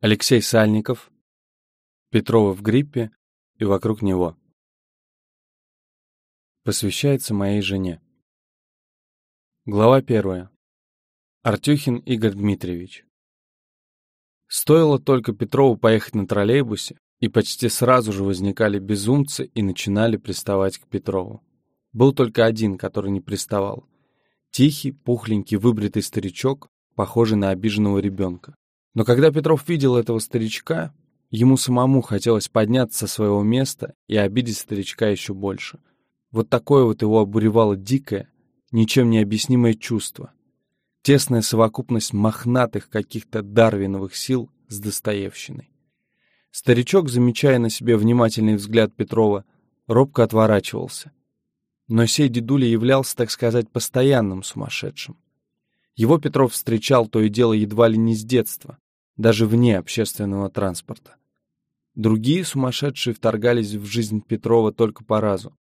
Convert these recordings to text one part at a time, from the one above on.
Алексей Сальников, Петрова в гриппе и вокруг него. Посвящается моей жене. Глава первая. Артюхин Игорь Дмитриевич. Стоило только Петрову поехать на троллейбусе, и почти сразу же возникали безумцы и начинали приставать к Петрову. Был только один, который не приставал. Тихий, пухленький, выбритый старичок, похожий на обиженного ребенка. Но когда Петров видел этого старичка, ему самому хотелось подняться со своего места и обидеть старичка еще больше. Вот такое вот его обуревало дикое, ничем не объяснимое чувство. Тесная совокупность мохнатых каких-то дарвиновых сил с Достоевщиной. Старичок, замечая на себе внимательный взгляд Петрова, робко отворачивался. Но сей дедуля являлся, так сказать, постоянным сумасшедшим. Его Петров встречал то и дело едва ли не с детства, даже вне общественного транспорта. Другие сумасшедшие вторгались в жизнь Петрова только по разу.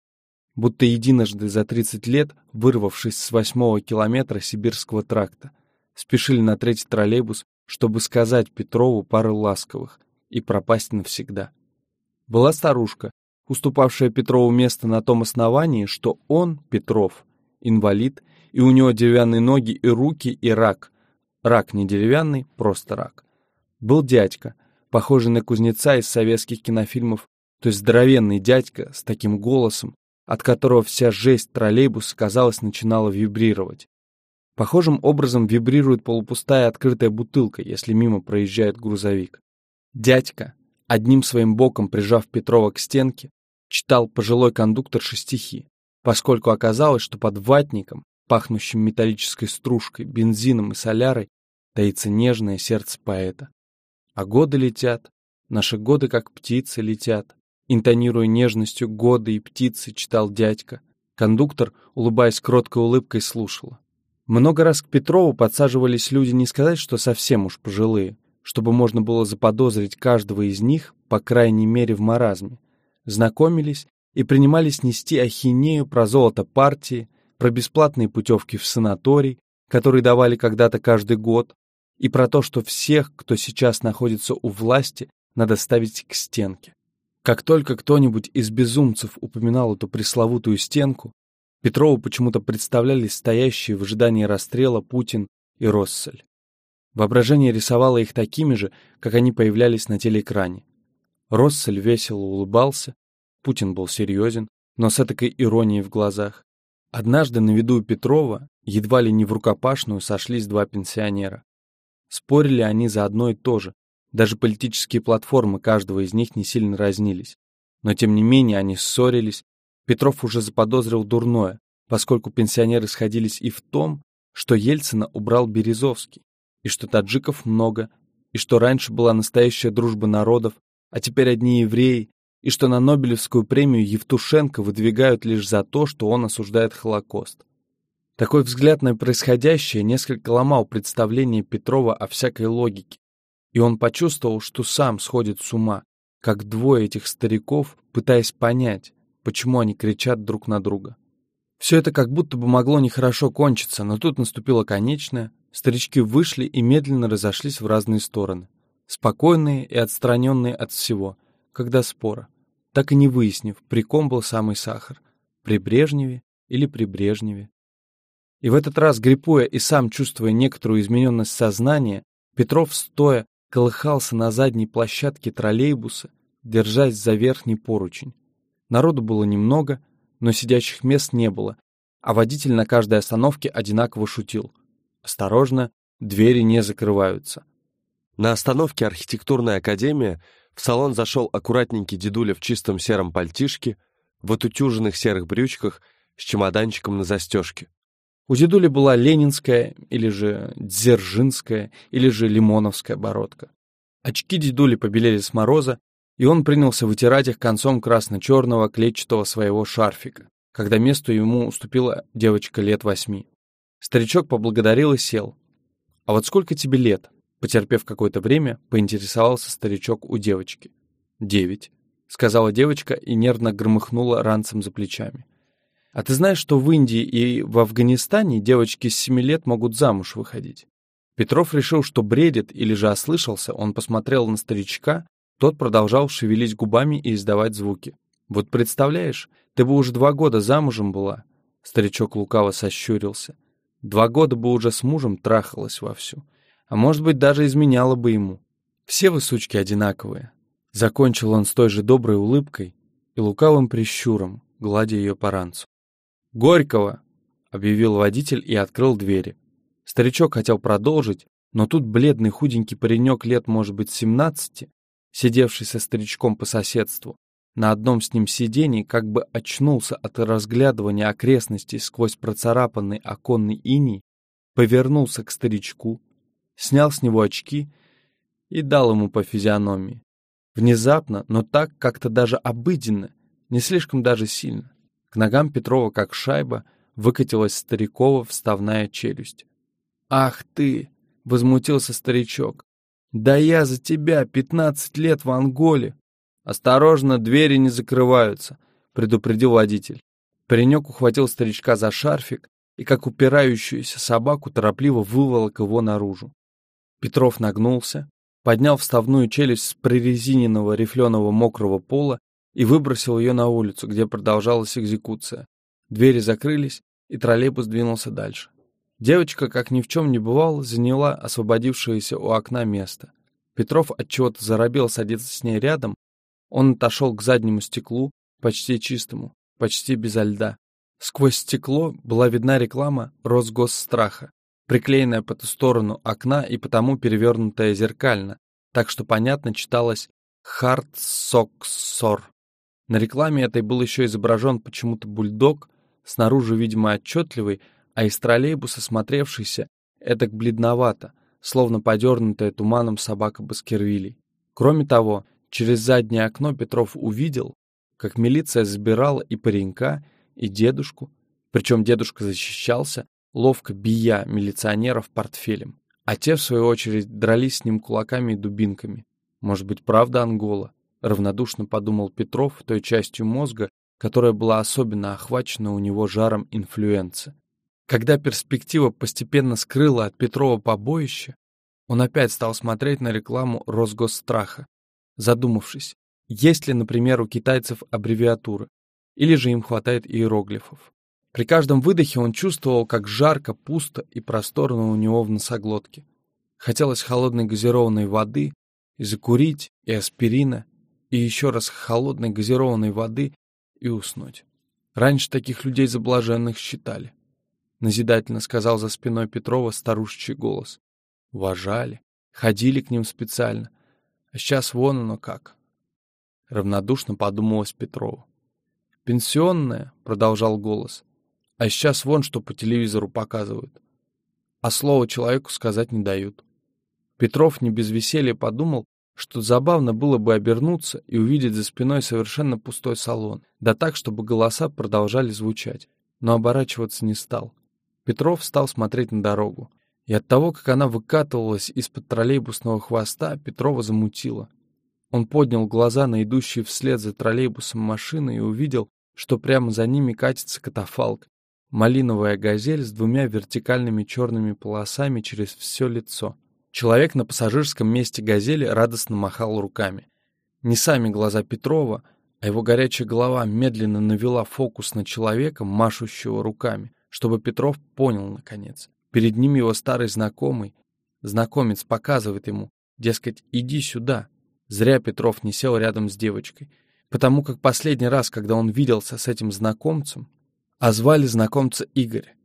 Будто единожды за 30 лет, вырвавшись с восьмого километра Сибирского тракта, спешили на третий троллейбус, чтобы сказать Петрову пару ласковых и пропасть навсегда. Была старушка, уступавшая Петрову место на том основании, что он, Петров, инвалид, и у него деревянные ноги и руки, и рак. Рак не деревянный, просто рак был дядька, похожий на кузнеца из советских кинофильмов, то есть здоровенный дядька с таким голосом, от которого вся жесть троллейбуса, казалось, начинала вибрировать. Похожим образом вибрирует полупустая открытая бутылка, если мимо проезжает грузовик. Дядька, одним своим боком прижав Петрова к стенке, читал пожилой кондукторши стихи, поскольку оказалось, что под ватником, пахнущим металлической стружкой, бензином и солярой, таится нежное сердце поэта. А годы летят, наши годы как птицы летят. Интонируя нежностью годы и птицы, читал дядька. Кондуктор, улыбаясь кроткой улыбкой, слушала. Много раз к Петрову подсаживались люди не сказать, что совсем уж пожилые, чтобы можно было заподозрить каждого из них, по крайней мере, в маразме. Знакомились и принимались нести ахинею про золото партии, про бесплатные путевки в санаторий, которые давали когда-то каждый год, и про то, что всех, кто сейчас находится у власти, надо ставить к стенке. Как только кто-нибудь из безумцев упоминал эту пресловутую стенку, Петрову почему-то представлялись стоящие в ожидании расстрела Путин и Россель. Воображение рисовало их такими же, как они появлялись на телеэкране. Россель весело улыбался, Путин был серьезен, но с этакой иронией в глазах. Однажды на виду у Петрова едва ли не в рукопашную сошлись два пенсионера. Спорили они за одно и то же. Даже политические платформы каждого из них не сильно разнились. Но тем не менее они ссорились. Петров уже заподозрил дурное, поскольку пенсионеры сходились и в том, что Ельцина убрал Березовский, и что таджиков много, и что раньше была настоящая дружба народов, а теперь одни евреи, и что на Нобелевскую премию Евтушенко выдвигают лишь за то, что он осуждает Холокост. Такой взгляд на происходящее несколько ломал представление Петрова о всякой логике, и он почувствовал, что сам сходит с ума, как двое этих стариков, пытаясь понять, почему они кричат друг на друга. Все это как будто бы могло нехорошо кончиться, но тут наступило конечное, старички вышли и медленно разошлись в разные стороны, спокойные и отстраненные от всего, когда спора, так и не выяснив, при ком был самый сахар, при Брежневе или при Брежневе. И в этот раз, гриппуя и сам чувствуя некоторую измененность сознания, Петров, стоя, колыхался на задней площадке троллейбуса, держась за верхний поручень. Народу было немного, но сидящих мест не было, а водитель на каждой остановке одинаково шутил. «Осторожно, двери не закрываются». На остановке архитектурная академия в салон зашел аккуратненький дедуля в чистом сером пальтишке, в отутюженных серых брючках с чемоданчиком на застежке. У дедули была ленинская, или же дзержинская, или же лимоновская бородка. Очки дедули побелели с мороза, и он принялся вытирать их концом красно-черного клетчатого своего шарфика, когда месту ему уступила девочка лет восьми. Старичок поблагодарил и сел. «А вот сколько тебе лет?» Потерпев какое-то время, поинтересовался старичок у девочки. «Девять», — сказала девочка и нервно громыхнула ранцем за плечами. А ты знаешь, что в Индии и в Афганистане девочки с 7 лет могут замуж выходить? Петров решил, что бредит или же ослышался, он посмотрел на старичка, тот продолжал шевелить губами и издавать звуки. «Вот представляешь, ты бы уже два года замужем была!» Старичок лукаво сощурился. «Два года бы уже с мужем трахалась вовсю. А может быть, даже изменяла бы ему. Все вы, сучки, одинаковые». Закончил он с той же доброй улыбкой и лукавым прищуром, гладя ее по ранцу. «Горького!» — объявил водитель и открыл двери. Старичок хотел продолжить, но тут бледный худенький паренек лет, может быть, семнадцати, сидевший со старичком по соседству, на одном с ним сидении как бы очнулся от разглядывания окрестностей сквозь процарапанный оконный иней, повернулся к старичку, снял с него очки и дал ему по физиономии. Внезапно, но так как-то даже обыденно, не слишком даже сильно. К ногам Петрова, как шайба, выкатилась старикова вставная челюсть. «Ах ты!» — возмутился старичок. «Да я за тебя пятнадцать лет в Анголе!» «Осторожно, двери не закрываются!» — предупредил водитель. Паренек ухватил старичка за шарфик и, как упирающуюся собаку, торопливо выволок его наружу. Петров нагнулся, поднял вставную челюсть с прорезиненного рифленого мокрого пола и выбросил ее на улицу, где продолжалась экзекуция. Двери закрылись, и троллейбус двинулся дальше. Девочка, как ни в чем не бывало, заняла освободившееся у окна место. Петров отчего-то заробел садиться с ней рядом. Он отошел к заднему стеклу, почти чистому, почти безо льда. Сквозь стекло была видна реклама Росгосстраха, приклеенная по ту сторону окна и потому перевернутая зеркально, так что понятно читалось «Хартсоксор». На рекламе этой был еще изображен почему-то бульдог, снаружи, видимо, отчетливый, а из троллейбуса смотревшийся эдак бледновато, словно подернутая туманом собака Баскервилей. Кроме того, через заднее окно Петров увидел, как милиция забирала и паренька, и дедушку, причем дедушка защищался, ловко бия милиционеров портфелем, а те, в свою очередь, дрались с ним кулаками и дубинками. Может быть, правда Ангола? Равнодушно подумал Петров той частью мозга, которая была особенно охвачена у него жаром инфлюенции. Когда перспектива постепенно скрыла от Петрова побоище, он опять стал смотреть на рекламу Росгосстраха, задумавшись, есть ли, например, у китайцев аббревиатуры, или же им хватает иероглифов. При каждом выдохе он чувствовал, как жарко, пусто и просторно у него в носоглотке. Хотелось холодной газированной воды, и закурить, и аспирина, и еще раз холодной газированной воды, и уснуть. Раньше таких людей заблаженных считали. — назидательно сказал за спиной Петрова старушечий голос. Уважали, ходили к ним специально. А сейчас вон оно как. Равнодушно подумалось Петрову. «Пенсионная», — продолжал голос, — «а сейчас вон что по телевизору показывают. А слово человеку сказать не дают». Петров не без веселья подумал, что забавно было бы обернуться и увидеть за спиной совершенно пустой салон, да так, чтобы голоса продолжали звучать, но оборачиваться не стал. Петров стал смотреть на дорогу. И от того, как она выкатывалась из-под троллейбусного хвоста, Петрова замутило. Он поднял глаза на идущие вслед за троллейбусом машины и увидел, что прямо за ними катится катафалк. Малиновая газель с двумя вертикальными черными полосами через все лицо. Человек на пассажирском месте газели радостно махал руками. Не сами глаза Петрова, а его горячая голова медленно навела фокус на человека, машущего руками чтобы Петров понял, наконец. Перед ним его старый знакомый. Знакомец показывает ему, дескать, иди сюда. Зря Петров не сел рядом с девочкой, потому как последний раз, когда он виделся с этим знакомцем, а звали знакомца Игорь,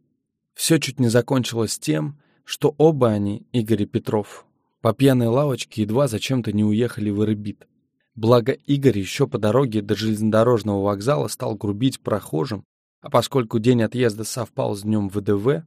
все чуть не закончилось тем, что оба они, Игорь и Петров, по пьяной лавочке едва зачем-то не уехали в Ирбит. Благо Игорь еще по дороге до железнодорожного вокзала стал грубить прохожим а поскольку день отъезда совпал с днем ВДВ,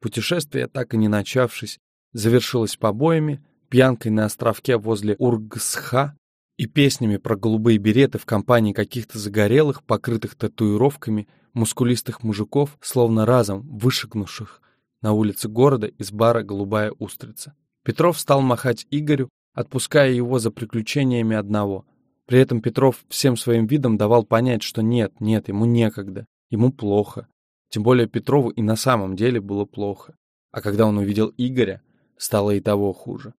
путешествие, так и не начавшись, завершилось побоями, пьянкой на островке возле Ургсха и песнями про голубые береты в компании каких-то загорелых, покрытых татуировками, мускулистых мужиков, словно разом вышагнувших на улице города из бара «Голубая устрица». Петров стал махать Игорю, отпуская его за приключениями одного. При этом Петров всем своим видом давал понять, что нет, нет, ему некогда. Ему плохо. Тем более Петрову и на самом деле было плохо. А когда он увидел Игоря, стало и того хуже.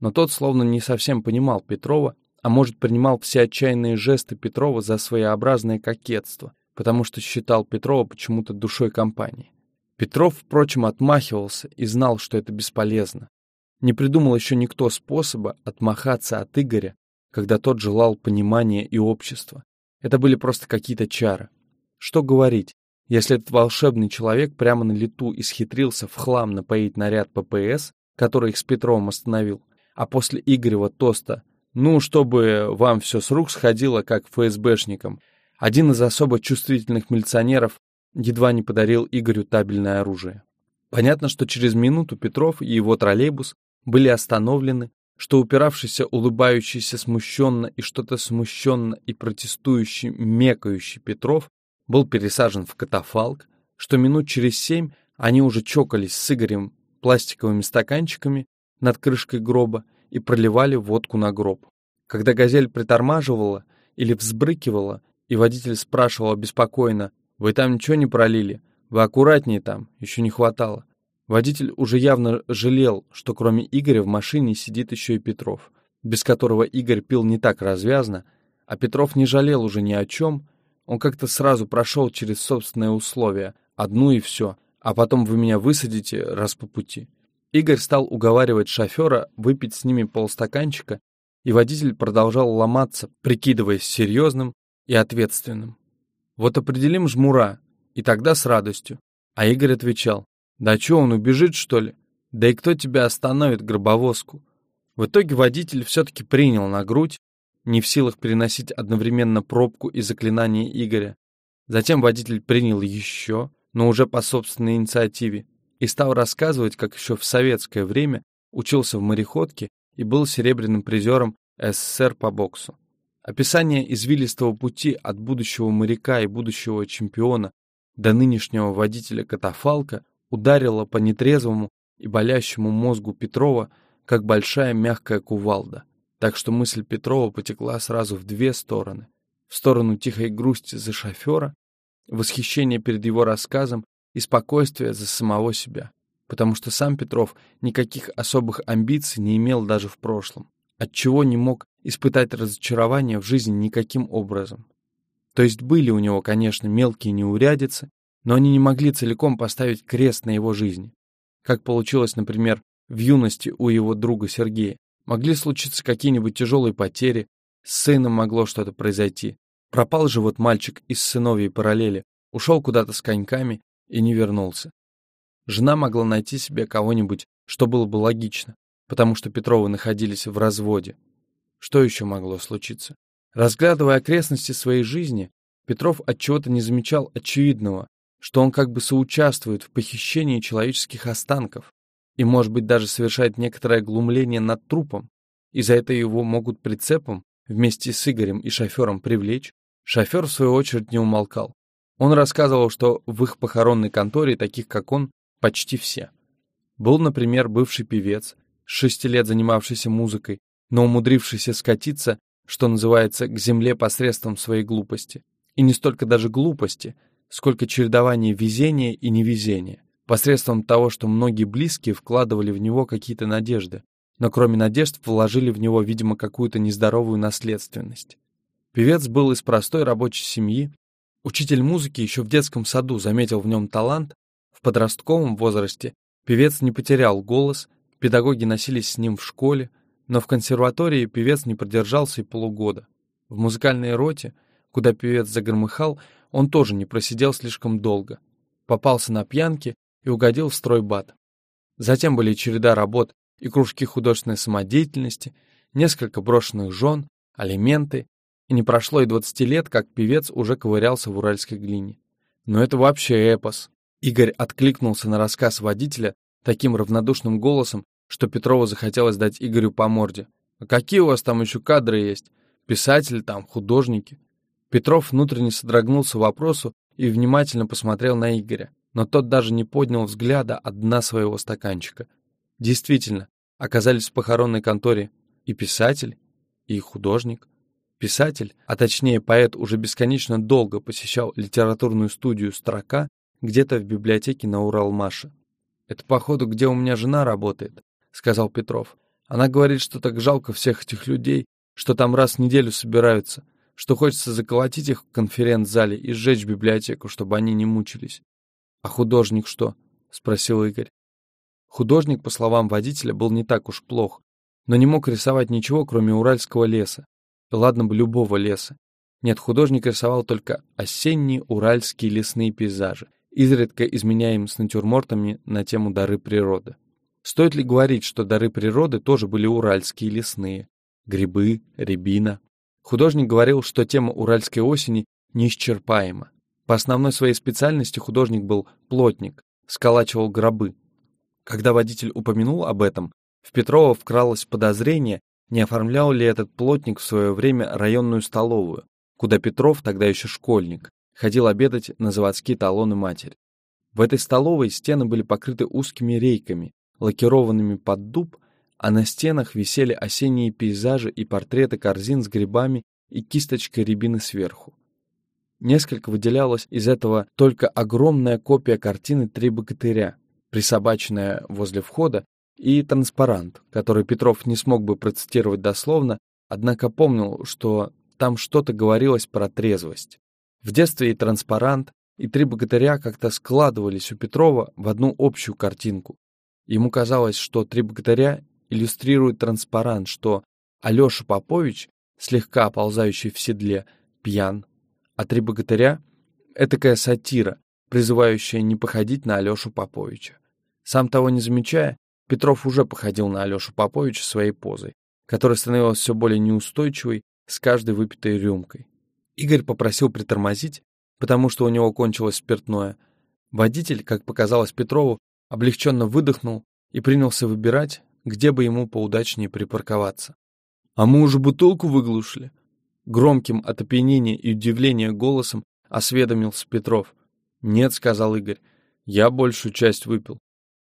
Но тот словно не совсем понимал Петрова, а может, принимал все отчаянные жесты Петрова за своеобразное кокетство, потому что считал Петрова почему-то душой компании. Петров, впрочем, отмахивался и знал, что это бесполезно. Не придумал еще никто способа отмахаться от Игоря, когда тот желал понимания и общества. Это были просто какие-то чары. Что говорить, если этот волшебный человек прямо на лету исхитрился в хлам напоить наряд ППС, который их с Петровым остановил, а после Игорева тоста «Ну, чтобы вам все с рук сходило, как ФСБшникам», один из особо чувствительных милиционеров едва не подарил Игорю табельное оружие. Понятно, что через минуту Петров и его троллейбус были остановлены, что упиравшийся, улыбающийся смущенно и что-то смущенно и протестующий, мекающий Петров был пересажен в катафалк, что минут через семь они уже чокались с Игорем пластиковыми стаканчиками над крышкой гроба и проливали водку на гроб. Когда «Газель» притормаживала или взбрыкивала, и водитель спрашивал обеспокоенно, «Вы там ничего не пролили? Вы аккуратнее там, еще не хватало». Водитель уже явно жалел, что кроме Игоря в машине сидит еще и Петров, без которого Игорь пил не так развязно, а Петров не жалел уже ни о чем, он как-то сразу прошел через собственные условия, одну и все, а потом вы меня высадите раз по пути. Игорь стал уговаривать шофера выпить с ними полстаканчика, и водитель продолжал ломаться, прикидываясь серьезным и ответственным. Вот определим жмура, и тогда с радостью. А Игорь отвечал, да что, он убежит, что ли? Да и кто тебя остановит, гробовозку? В итоге водитель все-таки принял на грудь, не в силах переносить одновременно пробку и заклинание Игоря. Затем водитель принял еще, но уже по собственной инициативе, и стал рассказывать, как еще в советское время учился в мореходке и был серебряным призером СССР по боксу. Описание извилистого пути от будущего моряка и будущего чемпиона до нынешнего водителя катафалка ударило по нетрезвому и болящему мозгу Петрова, как большая мягкая кувалда. Так что мысль Петрова потекла сразу в две стороны. В сторону тихой грусти за шофера, восхищения перед его рассказом и спокойствия за самого себя. Потому что сам Петров никаких особых амбиций не имел даже в прошлом, отчего не мог испытать разочарование в жизни никаким образом. То есть были у него, конечно, мелкие неурядицы, но они не могли целиком поставить крест на его жизни. Как получилось, например, в юности у его друга Сергея. Могли случиться какие-нибудь тяжелые потери, с сыном могло что-то произойти. Пропал же вот мальчик из сыновьей параллели, ушел куда-то с коньками и не вернулся. Жена могла найти себе кого-нибудь, что было бы логично, потому что Петровы находились в разводе. Что еще могло случиться? Разглядывая окрестности своей жизни, Петров отчего-то не замечал очевидного, что он как бы соучаствует в похищении человеческих останков и, может быть, даже совершает некоторое глумление над трупом, и за это его могут прицепом вместе с Игорем и шофером привлечь. Шофер, в свою очередь, не умолкал. Он рассказывал, что в их похоронной конторе таких, как он, почти все. Был, например, бывший певец, шести лет занимавшийся музыкой, но умудрившийся скатиться, что называется, к земле посредством своей глупости. И не столько даже глупости, сколько чередования везения и невезения посредством того, что многие близкие вкладывали в него какие-то надежды, но кроме надежд вложили в него, видимо, какую-то нездоровую наследственность. Певец был из простой рабочей семьи, учитель музыки еще в детском саду заметил в нем талант, в подростковом возрасте певец не потерял голос, педагоги носились с ним в школе, но в консерватории певец не продержался и полугода. В музыкальной роте, куда певец загромыхал, он тоже не просидел слишком долго. Попался на пьянке и угодил в стройбат. Затем были череда работ и кружки художественной самодеятельности, несколько брошенных жен, алименты, и не прошло и двадцати лет, как певец уже ковырялся в уральской глине. Но это вообще эпос. Игорь откликнулся на рассказ водителя таким равнодушным голосом, что Петрову захотелось дать Игорю по морде. «А какие у вас там еще кадры есть? Писатели там, художники?» Петров внутренне содрогнулся вопросу и внимательно посмотрел на Игоря но тот даже не поднял взгляда от дна своего стаканчика. Действительно, оказались в похоронной конторе и писатель, и художник. Писатель, а точнее поэт, уже бесконечно долго посещал литературную студию «Строка» где-то в библиотеке на Уралмаше. «Это, походу, где у меня жена работает», — сказал Петров. Она говорит, что так жалко всех этих людей, что там раз в неделю собираются, что хочется заколотить их в конференц-зале и сжечь библиотеку, чтобы они не мучились. А художник что? спросил Игорь. Художник, по словам водителя, был не так уж плох, но не мог рисовать ничего, кроме уральского леса. ладно бы любого леса. Нет, художник рисовал только осенние уральские лесные пейзажи, изредка изменяем с натюрмортами на тему дары природы. Стоит ли говорить, что дары природы тоже были уральские лесные? Грибы, рябина. Художник говорил, что тема уральской осени неисчерпаема. По основной своей специальности художник был плотник, сколачивал гробы. Когда водитель упомянул об этом, в Петрова вкралось подозрение, не оформлял ли этот плотник в свое время районную столовую, куда Петров, тогда еще школьник, ходил обедать на заводские талоны матери. В этой столовой стены были покрыты узкими рейками, лакированными под дуб, а на стенах висели осенние пейзажи и портреты корзин с грибами и кисточкой рябины сверху. Несколько выделялось из этого только огромная копия картины «Три богатыря», присобаченная возле входа, и транспарант, который Петров не смог бы процитировать дословно, однако помнил, что там что-то говорилось про трезвость. В детстве и транспарант, и три богатыря как-то складывались у Петрова в одну общую картинку. Ему казалось, что три богатыря иллюстрируют транспарант, что Алеша Попович, слегка оползающий в седле, пьян, а три богатыря — этакая сатира, призывающая не походить на Алешу Поповича. Сам того не замечая, Петров уже походил на Алешу Поповича своей позой, которая становилась все более неустойчивой с каждой выпитой рюмкой. Игорь попросил притормозить, потому что у него кончилось спиртное. Водитель, как показалось Петрову, облегченно выдохнул и принялся выбирать, где бы ему поудачнее припарковаться. «А мы уже бутылку выглушили?» Громким от опьянения и удивления голосом осведомился Петров. «Нет», — сказал Игорь, — «я большую часть выпил.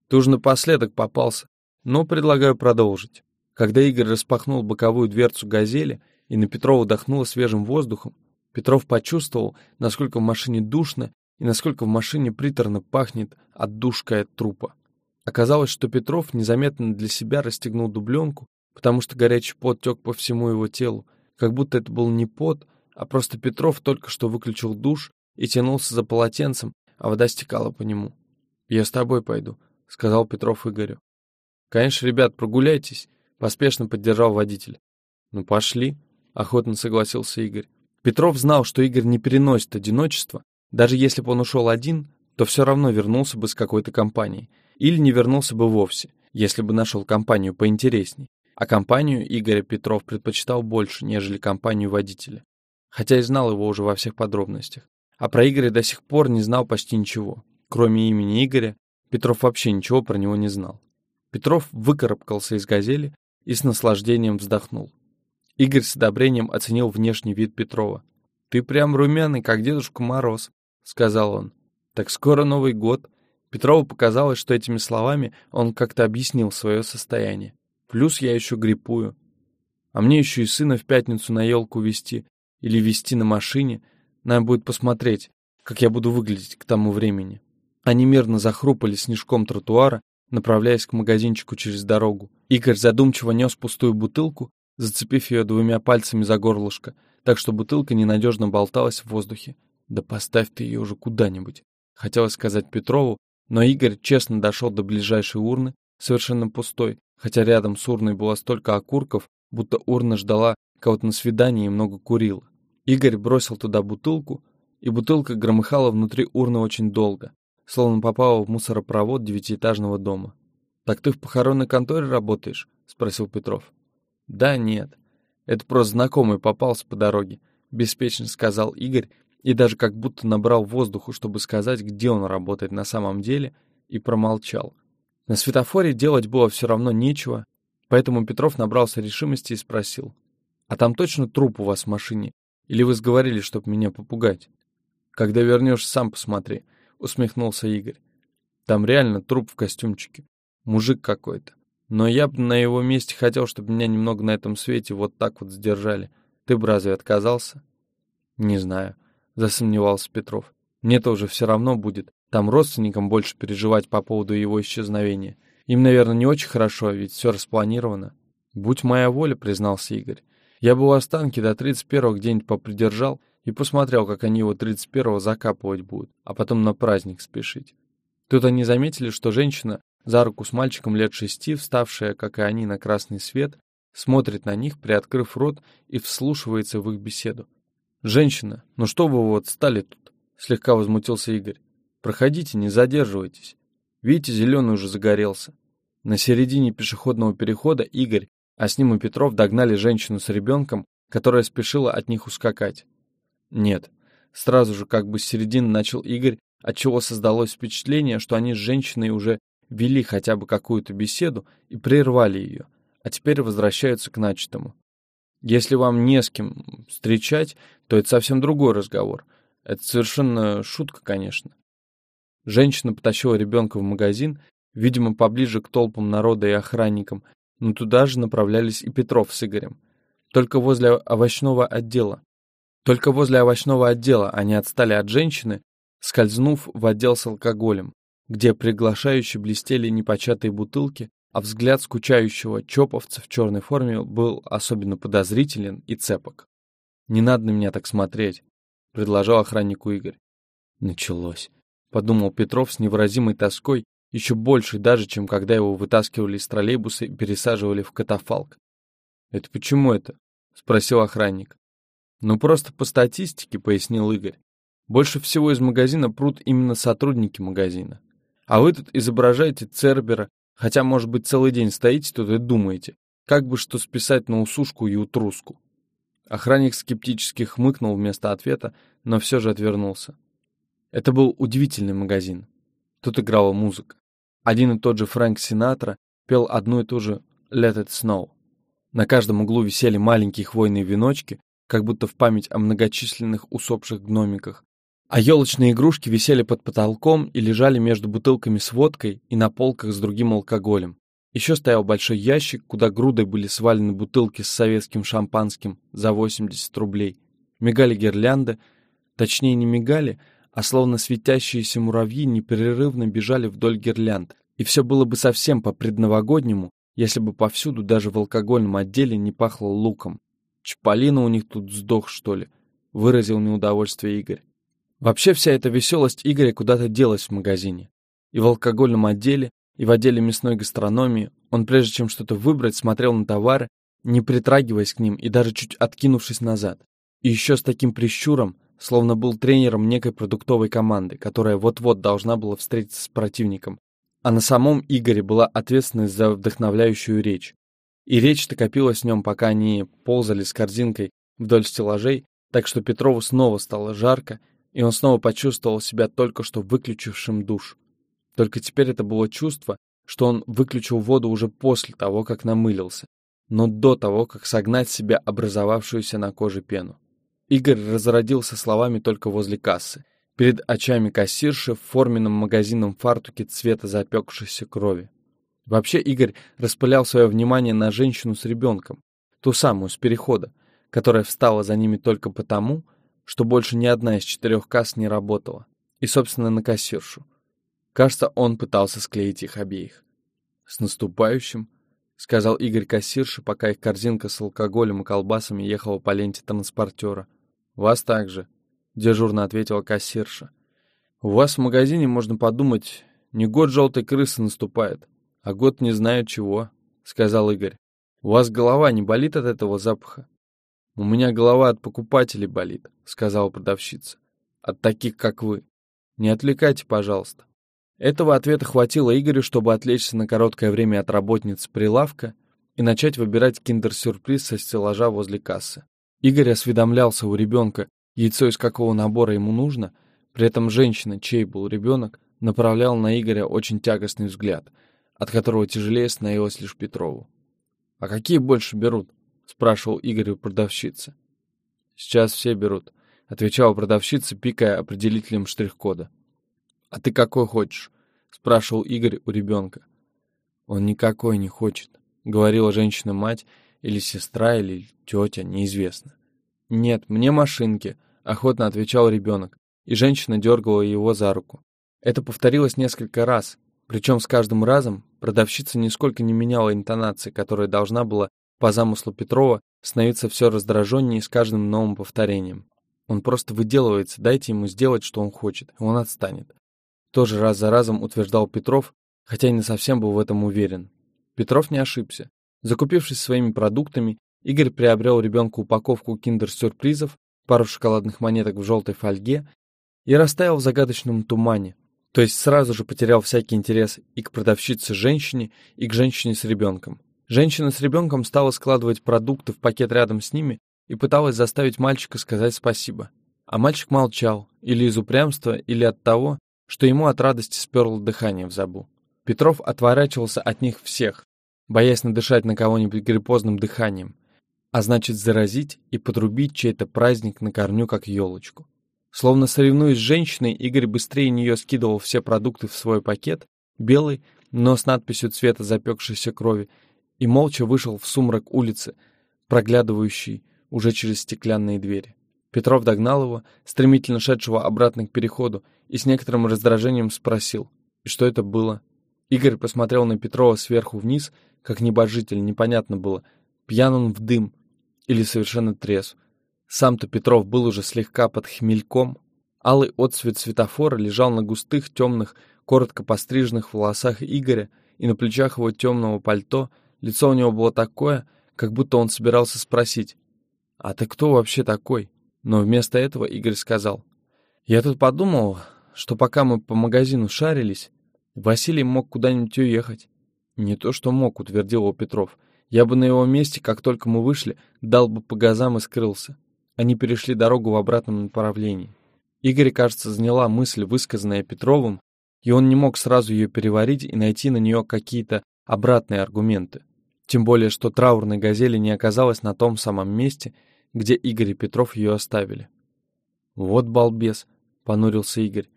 Ты уже напоследок попался, но предлагаю продолжить». Когда Игорь распахнул боковую дверцу «Газели» и на Петрова дохнуло свежим воздухом, Петров почувствовал, насколько в машине душно и насколько в машине приторно пахнет отдушкой от трупа. Оказалось, что Петров незаметно для себя расстегнул дубленку, потому что горячий пот тек по всему его телу, как будто это был не пот, а просто Петров только что выключил душ и тянулся за полотенцем, а вода стекала по нему. «Я с тобой пойду», — сказал Петров Игорю. «Конечно, ребят, прогуляйтесь», — поспешно поддержал водитель. «Ну, пошли», — охотно согласился Игорь. Петров знал, что Игорь не переносит одиночество. Даже если бы он ушел один, то все равно вернулся бы с какой-то компанией. Или не вернулся бы вовсе, если бы нашел компанию поинтересней. А компанию Игоря Петров предпочитал больше, нежели компанию водителя. Хотя и знал его уже во всех подробностях. А про Игоря до сих пор не знал почти ничего. Кроме имени Игоря, Петров вообще ничего про него не знал. Петров выкарабкался из «Газели» и с наслаждением вздохнул. Игорь с одобрением оценил внешний вид Петрова. «Ты прям румяный, как Дедушка Мороз», — сказал он. «Так скоро Новый год». Петрову показалось, что этими словами он как-то объяснил свое состояние. «Плюс я еще гриппую. А мне еще и сына в пятницу на елку вести или вести на машине. Надо будет посмотреть, как я буду выглядеть к тому времени». Они мирно захрупали снежком тротуара, направляясь к магазинчику через дорогу. Игорь задумчиво нес пустую бутылку зацепив ее двумя пальцами за горлышко, так что бутылка ненадежно болталась в воздухе. «Да поставь ты ее уже куда-нибудь», — хотелось сказать Петрову, но Игорь честно дошел до ближайшей урны, совершенно пустой, хотя рядом с урной было столько окурков, будто урна ждала кого-то на свидании и много курила. Игорь бросил туда бутылку, и бутылка громыхала внутри урны очень долго, словно попала в мусоропровод девятиэтажного дома. «Так ты в похоронной конторе работаешь?» — спросил Петров. «Да нет. Это просто знакомый попался по дороге», — беспечно сказал Игорь и даже как будто набрал воздуху, чтобы сказать, где он работает на самом деле, и промолчал. На светофоре делать было все равно нечего, поэтому Петров набрался решимости и спросил. «А там точно труп у вас в машине? Или вы сговорились, чтобы меня попугать?» «Когда вернешь, сам посмотри», — усмехнулся Игорь. «Там реально труп в костюмчике. Мужик какой-то. Но я бы на его месте хотел, чтобы меня немного на этом свете вот так вот сдержали. Ты бы разве отказался? Не знаю, засомневался Петров. Мне-то уже все равно будет. Там родственникам больше переживать по поводу его исчезновения. Им, наверное, не очень хорошо, ведь все распланировано. Будь моя воля, признался Игорь. Я бы у останки до 31-го где-нибудь попридержал и посмотрел, как они его 31-го закапывать будут, а потом на праздник спешить. Тут они заметили, что женщина за руку с мальчиком лет шести, вставшая, как и они, на красный свет, смотрит на них, приоткрыв рот и вслушивается в их беседу. «Женщина, ну что вы вот стали тут?» — слегка возмутился Игорь. «Проходите, не задерживайтесь. Видите, зеленый уже загорелся». На середине пешеходного перехода Игорь, а с ним и Петров догнали женщину с ребенком, которая спешила от них ускакать. Нет, сразу же как бы с середины начал Игорь, отчего создалось впечатление, что они с женщиной уже вели хотя бы какую-то беседу и прервали ее, а теперь возвращаются к начатому. Если вам не с кем встречать, то это совсем другой разговор. Это совершенно шутка, конечно. Женщина потащила ребенка в магазин, видимо, поближе к толпам народа и охранникам, но туда же направлялись и Петров с Игорем. Только возле овощного отдела. Только возле овощного отдела они отстали от женщины, скользнув в отдел с алкоголем, где приглашающе блестели непочатые бутылки, а взгляд скучающего чоповца в черной форме был особенно подозрителен и цепок. «Не надо на меня так смотреть», — предложил охраннику Игорь. «Началось», — подумал Петров с невыразимой тоской, еще больше даже, чем когда его вытаскивали из троллейбуса и пересаживали в катафалк. «Это почему это?» — спросил охранник. «Ну, просто по статистике», — пояснил Игорь. «Больше всего из магазина прут именно сотрудники магазина. А вы тут изображаете Цербера, хотя, может быть, целый день стоите тут и думаете, как бы что списать на усушку и утруску. Охранник скептически хмыкнул вместо ответа, но все же отвернулся. Это был удивительный магазин. Тут играла музыка. Один и тот же Фрэнк Синатра пел одну и ту же «Let it snow». На каждом углу висели маленькие хвойные веночки, как будто в память о многочисленных усопших гномиках, а елочные игрушки висели под потолком и лежали между бутылками с водкой и на полках с другим алкоголем. Еще стоял большой ящик, куда грудой были свалены бутылки с советским шампанским за 80 рублей. Мигали гирлянды, точнее не мигали, а словно светящиеся муравьи непрерывно бежали вдоль гирлянд. И все было бы совсем по-предновогоднему, если бы повсюду, даже в алкогольном отделе, не пахло луком. Чполина у них тут сдох, что ли? Выразил неудовольствие Игорь. Вообще вся эта веселость Игоря куда-то делась в магазине. И в алкогольном отделе, и в отделе мясной гастрономии он, прежде чем что-то выбрать, смотрел на товары, не притрагиваясь к ним и даже чуть откинувшись назад. И еще с таким прищуром, словно был тренером некой продуктовой команды, которая вот-вот должна была встретиться с противником. А на самом Игоре была ответственность за вдохновляющую речь. И речь-то копилась в нем, пока они ползали с корзинкой вдоль стеллажей, так что Петрову снова стало жарко, и он снова почувствовал себя только что выключившим душ. Только теперь это было чувство, что он выключил воду уже после того, как намылился, но до того, как согнать себя образовавшуюся на коже пену. Игорь разродился словами только возле кассы, перед очами кассирши в форменном магазинном фартуке цвета запекшейся крови. Вообще Игорь распылял свое внимание на женщину с ребенком, ту самую с перехода, которая встала за ними только потому, что больше ни одна из четырех касс не работала, и, собственно, на кассиршу. Кажется, он пытался склеить их обеих. «С наступающим!» — сказал Игорь кассирше, пока их корзинка с алкоголем и колбасами ехала по ленте транспортера. «Вас также», — дежурно ответила кассирша. «У вас в магазине, можно подумать, не год желтой крысы наступает, а год не знаю чего», — сказал Игорь. «У вас голова не болит от этого запаха?» «У меня голова от покупателей болит», — сказала продавщица. «От таких, как вы. Не отвлекайте, пожалуйста». Этого ответа хватило Игорю, чтобы отвлечься на короткое время от работницы прилавка и начать выбирать киндер-сюрприз со стеллажа возле кассы. Игорь осведомлялся у ребенка, яйцо из какого набора ему нужно, при этом женщина, чей был ребенок, направляла на Игоря очень тягостный взгляд, от которого тяжелее становилось лишь Петрову. «А какие больше берут?» — спрашивал Игорь у продавщицы. «Сейчас все берут», — отвечала продавщица, пикая определителем штрих-кода. «А ты какой хочешь?» — спрашивал Игорь у ребенка. «Он никакой не хочет», — говорила женщина-мать, или сестра, или тетя, неизвестно. «Нет, мне машинки», — охотно отвечал ребенок, и женщина дергала его за руку. Это повторилось несколько раз, Причем с каждым разом продавщица нисколько не меняла интонации, которая должна была, по замыслу Петрова, становиться все раздраженнее с каждым новым повторением. Он просто выделывается, дайте ему сделать, что он хочет, и он отстанет. Тоже раз за разом утверждал Петров, хотя и не совсем был в этом уверен. Петров не ошибся. Закупившись своими продуктами, Игорь приобрел ребенку упаковку киндер-сюрпризов, пару шоколадных монеток в желтой фольге и растаял в загадочном тумане, то есть сразу же потерял всякий интерес и к продавщице-женщине, и к женщине с ребенком. Женщина с ребенком стала складывать продукты в пакет рядом с ними и пыталась заставить мальчика сказать спасибо. А мальчик молчал, или из упрямства, или от того, что ему от радости сперло дыхание в забу. Петров отворачивался от них всех, боясь надышать на кого-нибудь гриппозным дыханием, а значит заразить и подрубить чей-то праздник на корню, как елочку. Словно соревнуясь с женщиной, Игорь быстрее нее скидывал все продукты в свой пакет, белый, но с надписью цвета запекшейся крови, и молча вышел в сумрак улицы, проглядывающий уже через стеклянные двери. Петров догнал его, стремительно шедшего обратно к переходу, и с некоторым раздражением спросил, и что это было. Игорь посмотрел на Петрова сверху вниз, как небожитель, непонятно было, пьян он в дым или совершенно трезв. Сам-то Петров был уже слегка под хмельком. Алый отцвет светофора лежал на густых, темных, коротко постриженных волосах Игоря, и на плечах его темного пальто лицо у него было такое, как будто он собирался спросить, «А ты кто вообще такой?» Но вместо этого Игорь сказал, «Я тут подумал, что пока мы по магазину шарились, Василий мог куда-нибудь уехать. Не то, что мог, утвердил его Петров. Я бы на его месте, как только мы вышли, дал бы по газам и скрылся. Они перешли дорогу в обратном направлении. Игорь, кажется, заняла мысль, высказанная Петровым, и он не мог сразу ее переварить и найти на нее какие-то обратные аргументы. Тем более, что траурной газели не оказалось на том самом месте, где Игорь и Петров ее оставили. «Вот балбес», — понурился Игорь.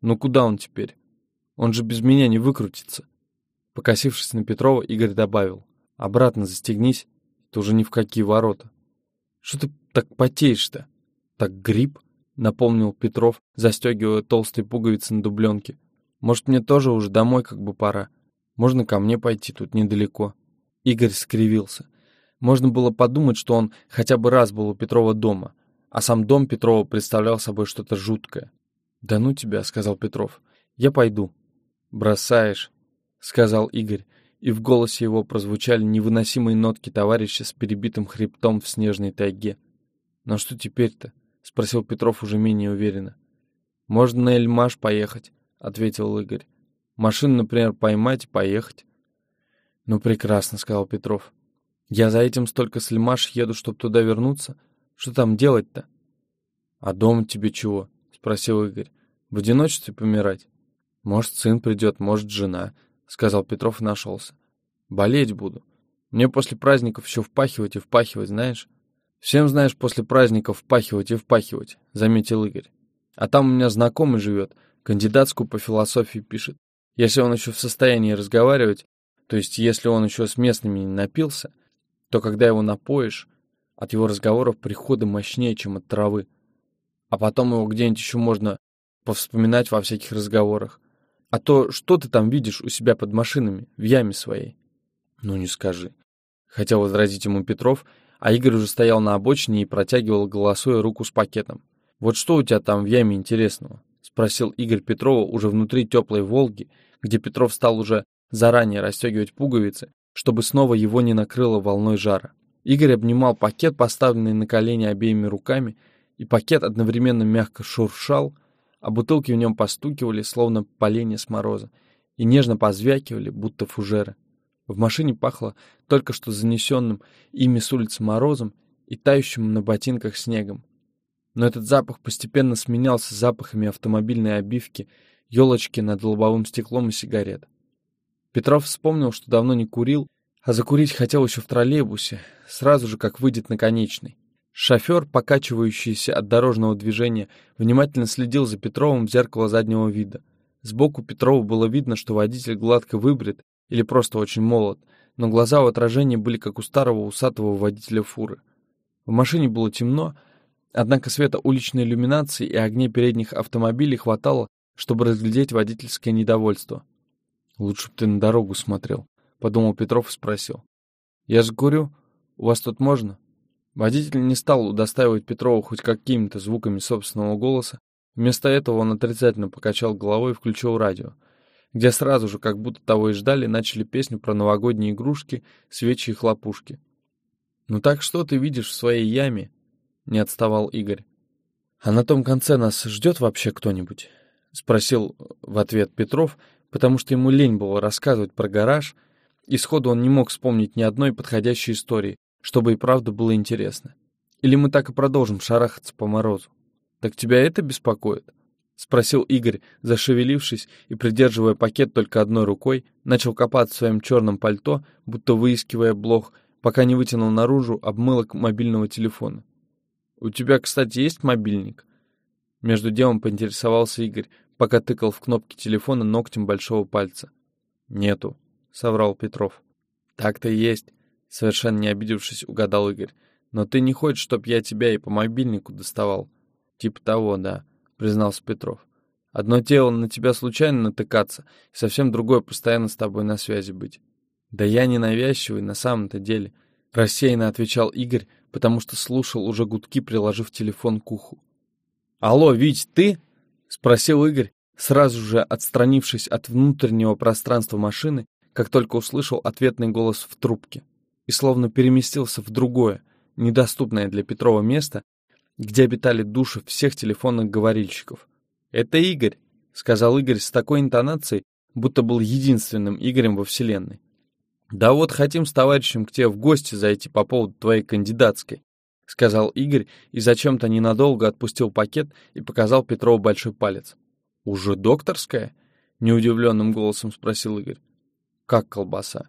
«Ну куда он теперь? Он же без меня не выкрутится». Покосившись на Петрова, Игорь добавил. «Обратно застегнись, это уже ни в какие ворота». «Что ты так потеешь-то?» «Так грипп», — напомнил Петров, застегивая толстые пуговицы на дубленке. «Может, мне тоже уже домой как бы пора? Можно ко мне пойти, тут недалеко». Игорь скривился. Можно было подумать, что он хотя бы раз был у Петрова дома, а сам дом Петрова представлял собой что-то жуткое. «Да ну тебя», — сказал Петров. «Я пойду». «Бросаешь», — сказал Игорь, и в голосе его прозвучали невыносимые нотки товарища с перебитым хребтом в снежной тайге. «Но что теперь-то?» — спросил Петров уже менее уверенно. «Можно на Эльмаш поехать», — ответил Игорь. «Машину, например, поймать и поехать». «Ну, прекрасно», — сказал Петров. «Я за этим столько с Эльмаш еду, чтобы туда вернуться. Что там делать-то?» «А дома тебе чего?» — спросил Игорь. «В одиночестве помирать?» «Может, сын придет, может, жена», — сказал Петров и нашелся. «Болеть буду. Мне после праздников еще впахивать и впахивать, знаешь?» «Всем, знаешь, после праздников впахивать и впахивать», — заметил Игорь. «А там у меня знакомый живет, кандидатскую по философии пишет. Если он еще в состоянии разговаривать, то есть если он еще с местными не напился, то когда его напоишь, от его разговоров приходы мощнее, чем от травы. А потом его где-нибудь еще можно повспоминать во всяких разговорах. А то что ты там видишь у себя под машинами, в яме своей? Ну не скажи. Хотел возразить ему Петров, а Игорь уже стоял на обочине и протягивал голосуя руку с пакетом. «Вот что у тебя там в яме интересного?» — спросил Игорь Петрова уже внутри теплой «Волги», где Петров стал уже заранее расстегивать пуговицы, чтобы снова его не накрыло волной жара. Игорь обнимал пакет, поставленный на колени обеими руками, и пакет одновременно мягко шуршал, а бутылки в нем постукивали, словно поленья с мороза, и нежно позвякивали, будто фужеры. В машине пахло только что занесенным ими с улицы морозом и тающим на ботинках снегом. Но этот запах постепенно сменялся запахами автомобильной обивки, елочки над лобовым стеклом и сигарет. Петров вспомнил, что давно не курил, а закурить хотел еще в троллейбусе, сразу же, как выйдет на конечный. Шофер, покачивающийся от дорожного движения, внимательно следил за Петровым в зеркало заднего вида. Сбоку Петрову было видно, что водитель гладко выбрит или просто очень молод, но глаза в отражении были как у старого усатого водителя фуры. В машине было темно, однако света уличной иллюминации и огней передних автомобилей хватало, чтобы разглядеть водительское недовольство. Лучше бы ты на дорогу смотрел, подумал Петров и спросил. Я же курю, у вас тут можно? Водитель не стал удостаивать Петрова хоть какими-то звуками собственного голоса. Вместо этого он отрицательно покачал головой и включил радио, где сразу же, как будто того и ждали, начали песню про новогодние игрушки, свечи и хлопушки. «Ну так что ты видишь в своей яме?» — не отставал Игорь. «А на том конце нас ждет вообще кто-нибудь?» — спросил в ответ Петров, потому что ему лень было рассказывать про гараж, и сходу он не мог вспомнить ни одной подходящей истории, чтобы и правда было интересно. Или мы так и продолжим шарахаться по морозу? Так тебя это беспокоит? — спросил Игорь, зашевелившись и, придерживая пакет только одной рукой, начал копаться в своем черном пальто, будто выискивая блох, пока не вытянул наружу обмылок мобильного телефона. «У тебя, кстати, есть мобильник?» Между делом поинтересовался Игорь, пока тыкал в кнопки телефона ногтем большого пальца. «Нету», — соврал Петров. «Так-то есть», — совершенно не обидевшись, угадал Игорь. «Но ты не хочешь, чтоб я тебя и по мобильнику доставал?» «Типа того, да», — признался Петров. «Одно тело на тебя случайно натыкаться, и совсем другое постоянно с тобой на связи быть». «Да я не навязчивый на самом-то деле», — рассеянно отвечал Игорь, потому что слушал уже гудки, приложив телефон к уху. «Алло, Вить, ты?» — спросил Игорь, сразу же отстранившись от внутреннего пространства машины, как только услышал ответный голос в трубке, и словно переместился в другое, недоступное для Петрова место, где обитали души всех телефонных говорильщиков. «Это Игорь», — сказал Игорь с такой интонацией, будто был единственным Игорем во Вселенной. «Да вот хотим с товарищем к тебе в гости зайти по поводу твоей кандидатской», — сказал Игорь и зачем-то ненадолго отпустил пакет и показал Петрову большой палец. «Уже докторская?» — неудивленным голосом спросил Игорь. «Как колбаса?»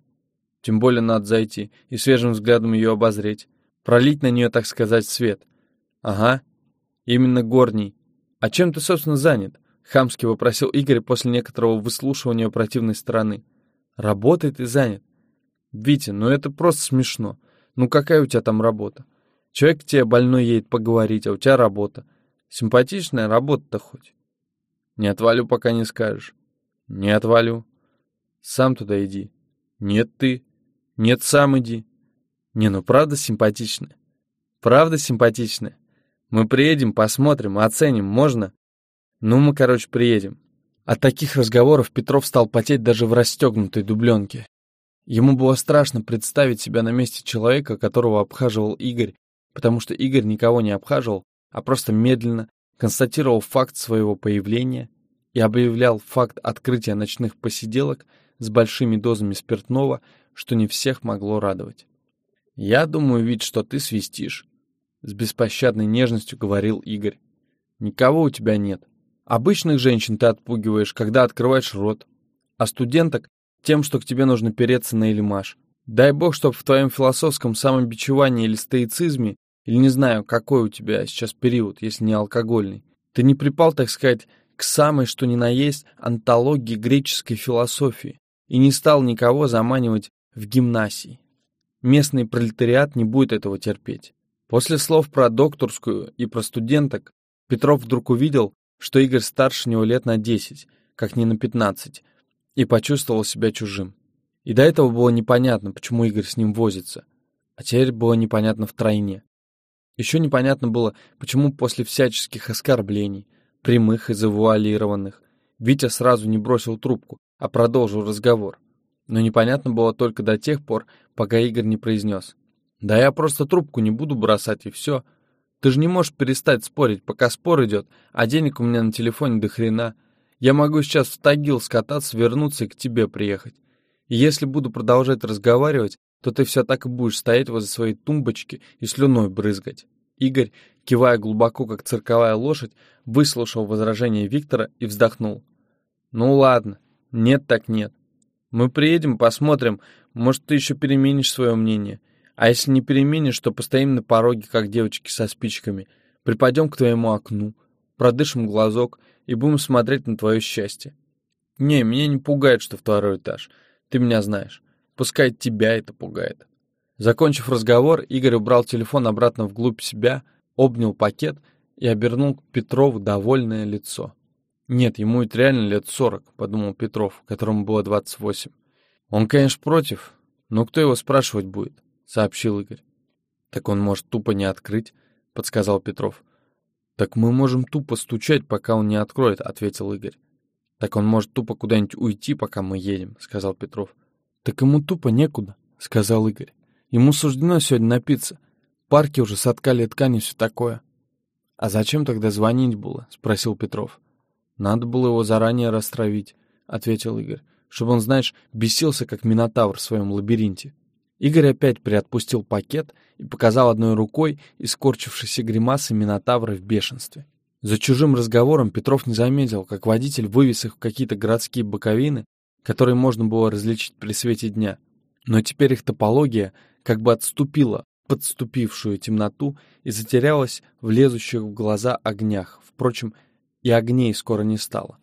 «Тем более надо зайти и свежим взглядом ее обозреть. Пролить на нее, так сказать, свет». «Ага, именно горний. А чем ты, собственно, занят?» — хамски вопросил Игорь после некоторого выслушивания противной стороны. «Работой ты занят?» «Витя, ну это просто смешно. Ну какая у тебя там работа? Человек к тебе больной едет поговорить, а у тебя работа. Симпатичная работа-то хоть. Не отвалю, пока не скажешь. Не отвалю. Сам туда иди. Нет ты. Нет, сам иди. Не, ну правда симпатичная. Правда симпатичная. Мы приедем, посмотрим, оценим, можно? Ну, мы, короче, приедем. От таких разговоров Петров стал потеть даже в расстегнутой дубленке. Ему было страшно представить себя на месте человека, которого обхаживал Игорь, потому что Игорь никого не обхаживал, а просто медленно констатировал факт своего появления и объявлял факт открытия ночных посиделок с большими дозами спиртного, что не всех могло радовать. «Я думаю, ведь, что ты свистишь», — с беспощадной нежностью говорил Игорь. «Никого у тебя нет. Обычных женщин ты отпугиваешь, когда открываешь рот, а студенток — тем, что к тебе нужно переться на эльмаш. Дай бог, чтоб в твоем философском самобичевании или стоицизме или не знаю, какой у тебя сейчас период, если не алкогольный. Ты не припал, так сказать, к самой, что ни на есть, антологии греческой философии и не стал никого заманивать в гимнасии. Местный пролетариат не будет этого терпеть. После слов про докторскую и про студенток Петров вдруг увидел, что Игорь старше него лет на 10, как не на 15, и почувствовал себя чужим. И до этого было непонятно, почему Игорь с ним возится, а теперь было непонятно втройне. Еще непонятно было, почему после всяческих оскорблений, прямых и завуалированных, Витя сразу не бросил трубку, а продолжил разговор. Но непонятно было только до тех пор, пока Игорь не произнес. «Да я просто трубку не буду бросать, и все. Ты же не можешь перестать спорить, пока спор идет, а денег у меня на телефоне до хрена. Я могу сейчас в Тагил скататься, вернуться и к тебе приехать. И если буду продолжать разговаривать, то ты все так и будешь стоять возле своей тумбочки и слюной брызгать. Игорь, кивая глубоко, как цирковая лошадь, выслушал возражение Виктора и вздохнул. «Ну ладно, нет так нет. Мы приедем, посмотрим, может, ты еще переменишь свое мнение. А если не переменишь, то постоим на пороге, как девочки со спичками, припадем к твоему окну, продышим глазок и будем смотреть на твое счастье. Не, меня не пугает, что второй этаж. Ты меня знаешь. Пускай тебя это пугает. Закончив разговор, Игорь убрал телефон обратно вглубь себя, обнял пакет и обернул к Петрову довольное лицо. Нет, ему ведь реально лет сорок, подумал Петров, которому было двадцать восемь. Он, конечно, против, но кто его спрашивать будет, сообщил Игорь. Так он может тупо не открыть, подсказал Петров. Так мы можем тупо стучать, пока он не откроет, ответил Игорь. Так он может тупо куда-нибудь уйти, пока мы едем, сказал Петров. Так ему тупо некуда, сказал Игорь. Ему суждено сегодня напиться. В парке уже соткали ткани все такое. А зачем тогда звонить было? спросил Петров. «Надо было его заранее растравить», — ответил Игорь, «чтобы он, знаешь, бесился, как минотавр в своем лабиринте». Игорь опять приотпустил пакет и показал одной рукой искорчившейся гримасы минотавра в бешенстве. За чужим разговором Петров не заметил, как водитель вывез их в какие-то городские боковины, которые можно было различить при свете дня. Но теперь их топология как бы отступила подступившую темноту и затерялась в лезущих в глаза огнях. Впрочем, и огней скоро не стало.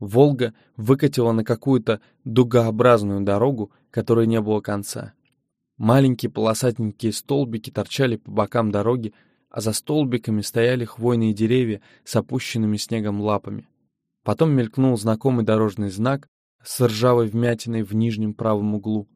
Волга выкатила на какую-то дугообразную дорогу, которой не было конца. Маленькие полосатенькие столбики торчали по бокам дороги, а за столбиками стояли хвойные деревья с опущенными снегом лапами. Потом мелькнул знакомый дорожный знак с ржавой вмятиной в нижнем правом углу.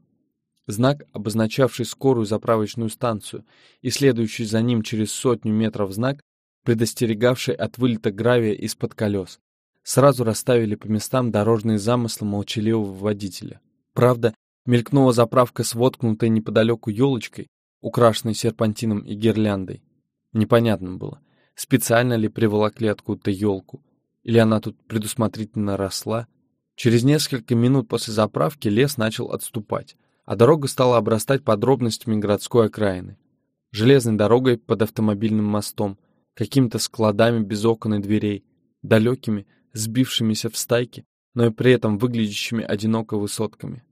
Знак, обозначавший скорую заправочную станцию, и следующий за ним через сотню метров знак, предостерегавший от вылета гравия из-под колес. Сразу расставили по местам дорожные замыслы молчаливого водителя. Правда, мелькнула заправка с воткнутой неподалеку елочкой, украшенной серпантином и гирляндой. Непонятно было, специально ли приволокли откуда-то елку, или она тут предусмотрительно росла. Через несколько минут после заправки лес начал отступать, а дорога стала обрастать подробностями городской окраины. Железной дорогой под автомобильным мостом, какими-то складами без окон и дверей, далекими, сбившимися в стайки, но и при этом выглядящими одиноко высотками.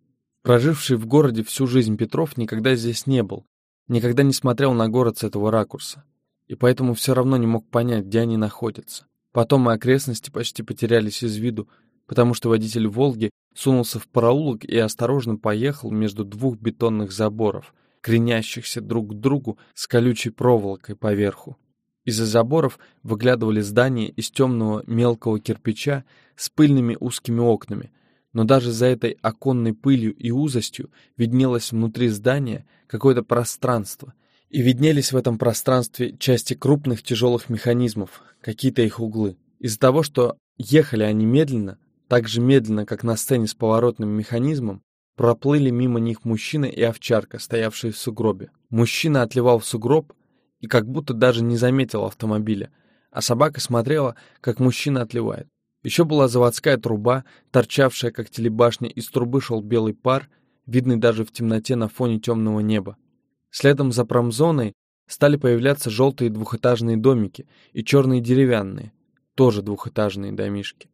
Проживший в городе всю жизнь Петров никогда здесь не был, никогда не смотрел на город с этого ракурса, и поэтому все равно не мог понять, где они находятся. Потом и окрестности почти потерялись из виду, потому что водитель «Волги» сунулся в проулок и осторожно поехал между двух бетонных заборов, кренящихся друг к другу с колючей проволокой поверху. Из-за заборов выглядывали здания из темного мелкого кирпича с пыльными узкими окнами, но даже за этой оконной пылью и узостью виднелось внутри здания какое-то пространство, и виднелись в этом пространстве части крупных тяжелых механизмов, какие-то их углы. Из-за того, что ехали они медленно, так же медленно, как на сцене с поворотным механизмом, проплыли мимо них мужчина и овчарка, стоявшие в сугробе. Мужчина отливал в сугроб, и как будто даже не заметил автомобиля, а собака смотрела, как мужчина отливает. Еще была заводская труба, торчавшая, как телебашня, из трубы шел белый пар, видный даже в темноте на фоне темного неба. Следом за промзоной стали появляться желтые двухэтажные домики и черные деревянные, тоже двухэтажные домишки.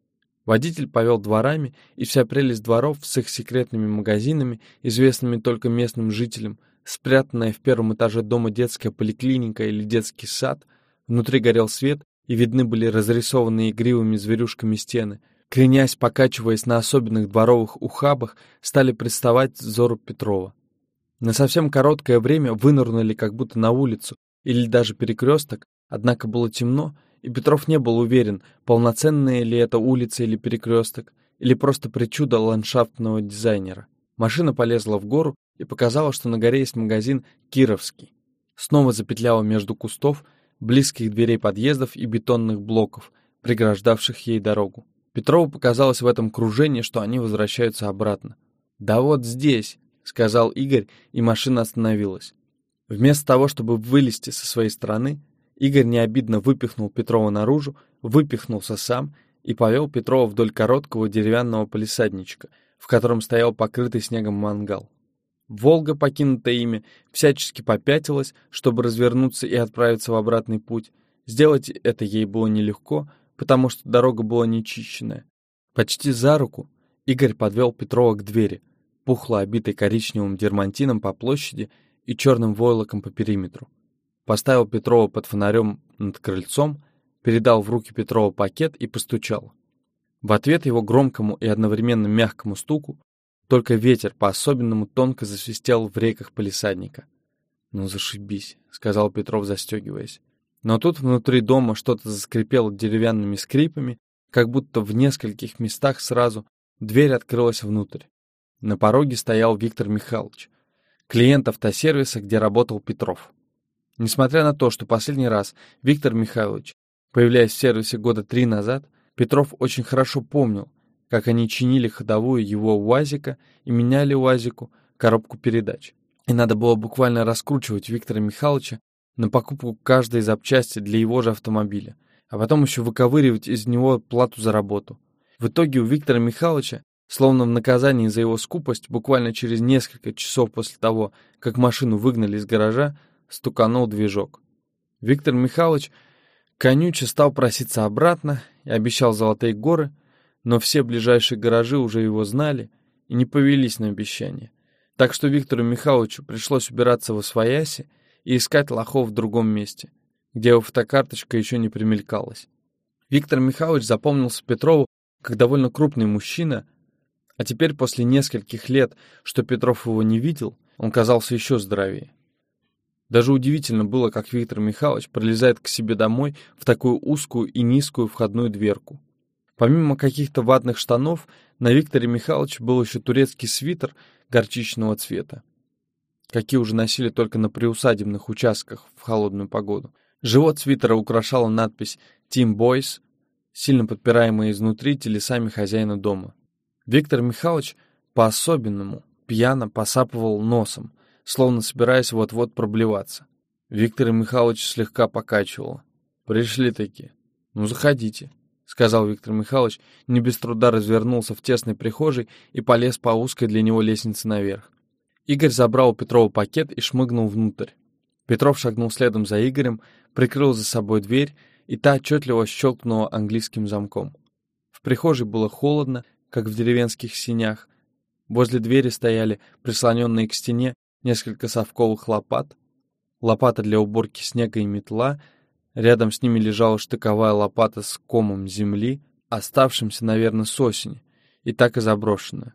Водитель повел дворами, и вся прелесть дворов с их секретными магазинами, известными только местным жителям, спрятанная в первом этаже дома детская поликлиника или детский сад, внутри горел свет, и видны были разрисованные игривыми зверюшками стены. Кренясь, покачиваясь на особенных дворовых ухабах, стали приставать взору Петрова. На совсем короткое время вынырнули как будто на улицу или даже перекресток, однако было темно, и Петров не был уверен, полноценная ли это улица или перекресток, или просто причуда ландшафтного дизайнера. Машина полезла в гору и показала, что на горе есть магазин «Кировский». Снова запетляла между кустов, близких дверей подъездов и бетонных блоков, преграждавших ей дорогу. Петрову показалось в этом кружении, что они возвращаются обратно. «Да вот здесь», — сказал Игорь, и машина остановилась. Вместо того, чтобы вылезти со своей стороны, Игорь необидно выпихнул Петрова наружу, выпихнулся сам и повел Петрова вдоль короткого деревянного полисадничка, в котором стоял покрытый снегом мангал. Волга, покинутая ими, всячески попятилась, чтобы развернуться и отправиться в обратный путь. Сделать это ей было нелегко, потому что дорога была нечищенная. Почти за руку Игорь подвел Петрова к двери, пухло обитой коричневым дермантином по площади и черным войлоком по периметру. Поставил Петрова под фонарем над крыльцом, передал в руки Петрова пакет и постучал. В ответ его громкому и одновременно мягкому стуку только ветер по-особенному тонко засвистел в реках полисадника. «Ну, зашибись», — сказал Петров, застегиваясь. Но тут внутри дома что-то заскрипело деревянными скрипами, как будто в нескольких местах сразу дверь открылась внутрь. На пороге стоял Виктор Михайлович, клиент автосервиса, где работал Петров. Несмотря на то, что последний раз Виктор Михайлович, появляясь в сервисе года три назад, Петров очень хорошо помнил, как они чинили ходовую его УАЗика и меняли УАЗику коробку передач. И надо было буквально раскручивать Виктора Михайловича на покупку каждой запчасти для его же автомобиля, а потом еще выковыривать из него плату за работу. В итоге у Виктора Михайловича, словно в наказании за его скупость, буквально через несколько часов после того, как машину выгнали из гаража, стуканул движок. Виктор Михайлович конюче стал проситься обратно и обещал золотые горы, но все ближайшие гаражи уже его знали и не повелись на обещание. Так что Виктору Михайловичу пришлось убираться в Освояси и искать лохов в другом месте, где его фотокарточка еще не примелькалась. Виктор Михайлович запомнился Петрову как довольно крупный мужчина, а теперь после нескольких лет, что Петров его не видел, он казался еще здоровее. Даже удивительно было, как Виктор Михайлович пролезает к себе домой в такую узкую и низкую входную дверку. Помимо каких-то ватных штанов, на Викторе Михайловиче был еще турецкий свитер горчичного цвета, какие уже носили только на приусадебных участках в холодную погоду. Живот свитера украшала надпись «Team Boys», сильно подпираемая изнутри телесами хозяина дома. Виктор Михайлович по-особенному пьяно посапывал носом, словно собираясь вот-вот проблеваться. Виктор Михайлович слегка покачивал. «Пришли такие. Ну, заходите», — сказал Виктор Михайлович, не без труда развернулся в тесной прихожей и полез по узкой для него лестнице наверх. Игорь забрал у Петрова пакет и шмыгнул внутрь. Петров шагнул следом за Игорем, прикрыл за собой дверь, и та отчетливо щелкнула английским замком. В прихожей было холодно, как в деревенских синях. Возле двери стояли прислоненные к стене несколько совковых лопат, лопата для уборки снега и метла, рядом с ними лежала штыковая лопата с комом земли, оставшимся, наверное, с осени, и так и заброшенная.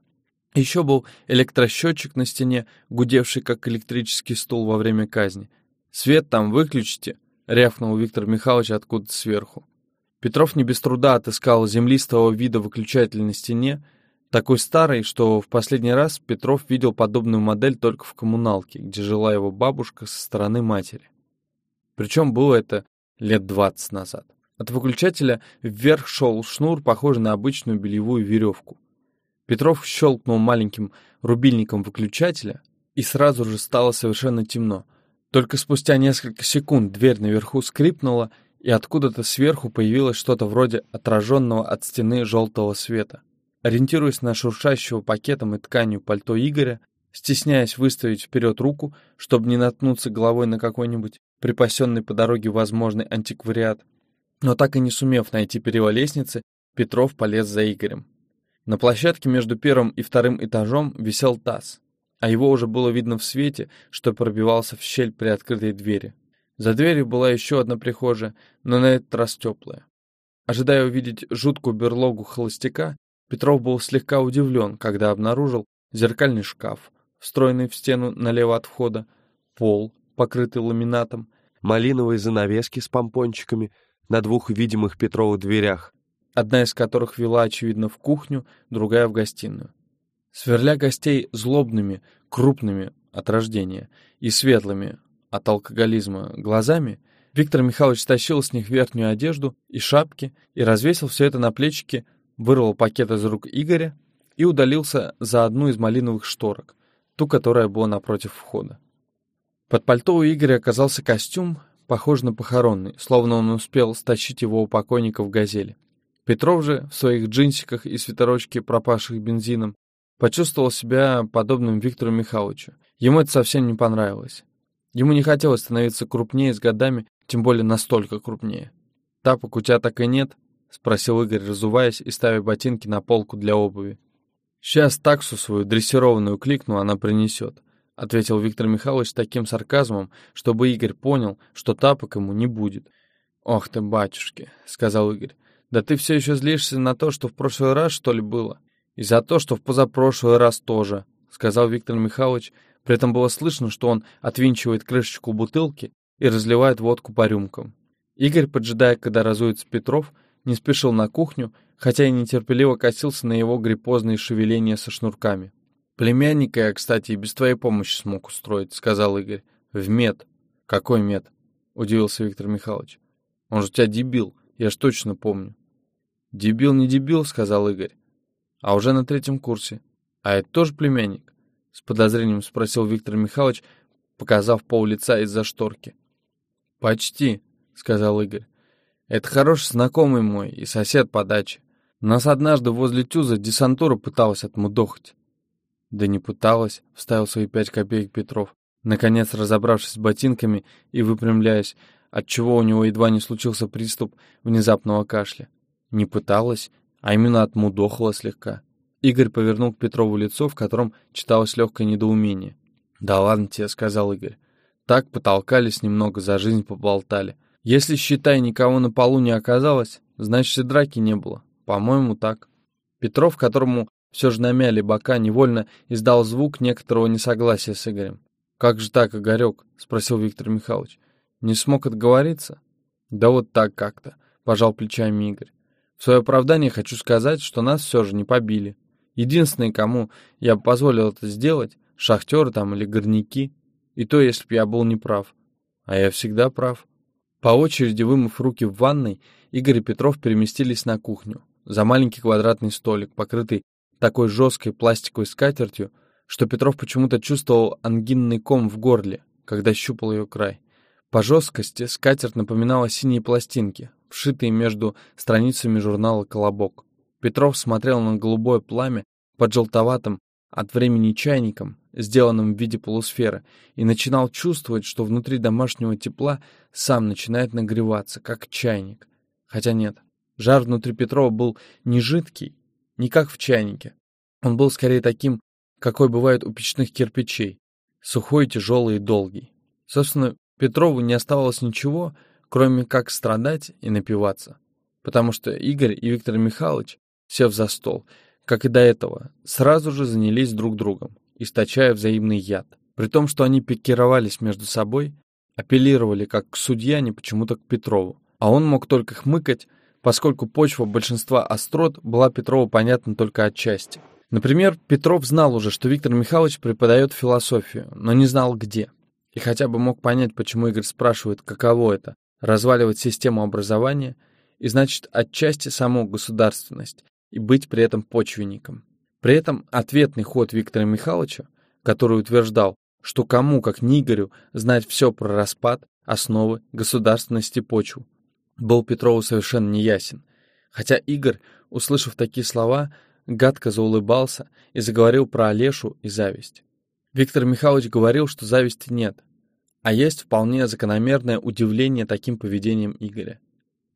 Еще был электросчетчик на стене, гудевший как электрический стул во время казни. «Свет там выключите!» — рявкнул Виктор Михайлович откуда-то сверху. Петров не без труда отыскал землистого вида выключатель на стене, такой старый, что в последний раз Петров видел подобную модель только в коммуналке, где жила его бабушка со стороны матери. Причем было это лет двадцать назад. От выключателя вверх шел шнур, похожий на обычную бельевую веревку. Петров щелкнул маленьким рубильником выключателя, и сразу же стало совершенно темно. Только спустя несколько секунд дверь наверху скрипнула, и откуда-то сверху появилось что-то вроде отраженного от стены желтого света. Ориентируясь на шуршащего пакетом и тканью пальто Игоря, стесняясь выставить вперед руку, чтобы не наткнуться головой на какой-нибудь припасенный по дороге возможный антиквариат, но так и не сумев найти перила лестницы, Петров полез за Игорем. На площадке между первым и вторым этажом висел таз, а его уже было видно в свете, что пробивался в щель при открытой двери. За дверью была еще одна прихожая, но на этот раз теплая. Ожидая увидеть жуткую берлогу холостяка, Петров был слегка удивлен, когда обнаружил зеркальный шкаф, встроенный в стену налево от входа, пол, покрытый ламинатом, малиновые занавески с помпончиками на двух видимых Петровых дверях, одна из которых вела, очевидно, в кухню, другая — в гостиную. Сверля гостей злобными, крупными от рождения и светлыми от алкоголизма глазами, Виктор Михайлович стащил с них верхнюю одежду и шапки и развесил все это на плечики вырвал пакет из рук Игоря и удалился за одну из малиновых шторок, ту, которая была напротив входа. Под пальто у Игоря оказался костюм, похожий на похоронный, словно он успел стащить его у покойника в «Газели». Петров же в своих джинсиках и свитерочке, пропавших бензином, почувствовал себя подобным Виктору Михайловичу. Ему это совсем не понравилось. Ему не хотелось становиться крупнее с годами, тем более настолько крупнее. Тапок у тебя так и нет, — спросил Игорь, разуваясь и ставя ботинки на полку для обуви. «Сейчас таксу свою дрессированную кликну, она принесет», — ответил Виктор Михайлович с таким сарказмом, чтобы Игорь понял, что тапок ему не будет. «Ох ты, батюшки», — сказал Игорь, — «да ты все еще злишься на то, что в прошлый раз, что ли, было? И за то, что в позапрошлый раз тоже», — сказал Виктор Михайлович. При этом было слышно, что он отвинчивает крышечку бутылки и разливает водку по рюмкам. Игорь, поджидая, когда разуется Петров, — не спешил на кухню, хотя и нетерпеливо косился на его гриппозные шевеления со шнурками. «Племянника я, кстати, и без твоей помощи смог устроить», — сказал Игорь. «В мед». «Какой мед?» — удивился Виктор Михайлович. «Он же у тебя дебил, я ж точно помню». «Дебил не дебил», — сказал Игорь. «А уже на третьем курсе. А это тоже племянник?» — с подозрением спросил Виктор Михайлович, показав пол лица из-за шторки. «Почти», — сказал Игорь. «Это хороший знакомый мой и сосед по даче. Нас однажды возле Тюза десантура пыталась отмудохать». «Да не пыталась», — вставил свои пять копеек Петров, наконец разобравшись с ботинками и выпрямляясь, отчего у него едва не случился приступ внезапного кашля. Не пыталась, а именно отмудохала слегка. Игорь повернул к Петрову лицо, в котором читалось легкое недоумение. «Да ладно тебе», — сказал Игорь. «Так потолкались немного, за жизнь поболтали. Если, считай, никого на полу не оказалось, значит и драки не было. По-моему, так». Петров, которому все же намяли бока, невольно издал звук некоторого несогласия с Игорем. «Как же так, Игорек?» — спросил Виктор Михайлович. «Не смог отговориться?» «Да вот так как-то», — пожал плечами Игорь. «В свое оправдание хочу сказать, что нас все же не побили. Единственный, кому я бы позволил это сделать, шахтеры там или горняки. И то, если б я был неправ. А я всегда прав. По очереди, вымыв руки в ванной, Игорь и Петров переместились на кухню, за маленький квадратный столик, покрытый такой жесткой пластиковой скатертью, что Петров почему-то чувствовал ангинный ком в горле, когда щупал ее край. По жесткости скатерть напоминала синие пластинки, вшитые между страницами журнала «Колобок». Петров смотрел на голубое пламя под желтоватым от времени чайником, сделанным в виде полусферы, и начинал чувствовать, что внутри домашнего тепла сам начинает нагреваться, как чайник. Хотя нет, жар внутри Петрова был не жидкий, не как в чайнике. Он был скорее таким, какой бывает у печных кирпичей, сухой, тяжелый и долгий. Собственно, Петрову не оставалось ничего, кроме как страдать и напиваться. Потому что Игорь и Виктор Михайлович, сев за стол, как и до этого, сразу же занялись друг другом, источая взаимный яд. При том, что они пикировались между собой, апеллировали как к судье, а не почему-то к Петрову. А он мог только хмыкать, поскольку почва большинства острот была Петрову понятна только отчасти. Например, Петров знал уже, что Виктор Михайлович преподает философию, но не знал где. И хотя бы мог понять, почему Игорь спрашивает, каково это – разваливать систему образования, и значит, отчасти саму государственность, и быть при этом почвенником. При этом ответный ход Виктора Михайловича, который утверждал, что кому, как не Игорю, знать все про распад, основы, государственности почву, был Петрову совершенно неясен. Хотя Игорь, услышав такие слова, гадко заулыбался и заговорил про Олешу и зависть. Виктор Михайлович говорил, что зависти нет, а есть вполне закономерное удивление таким поведением Игоря.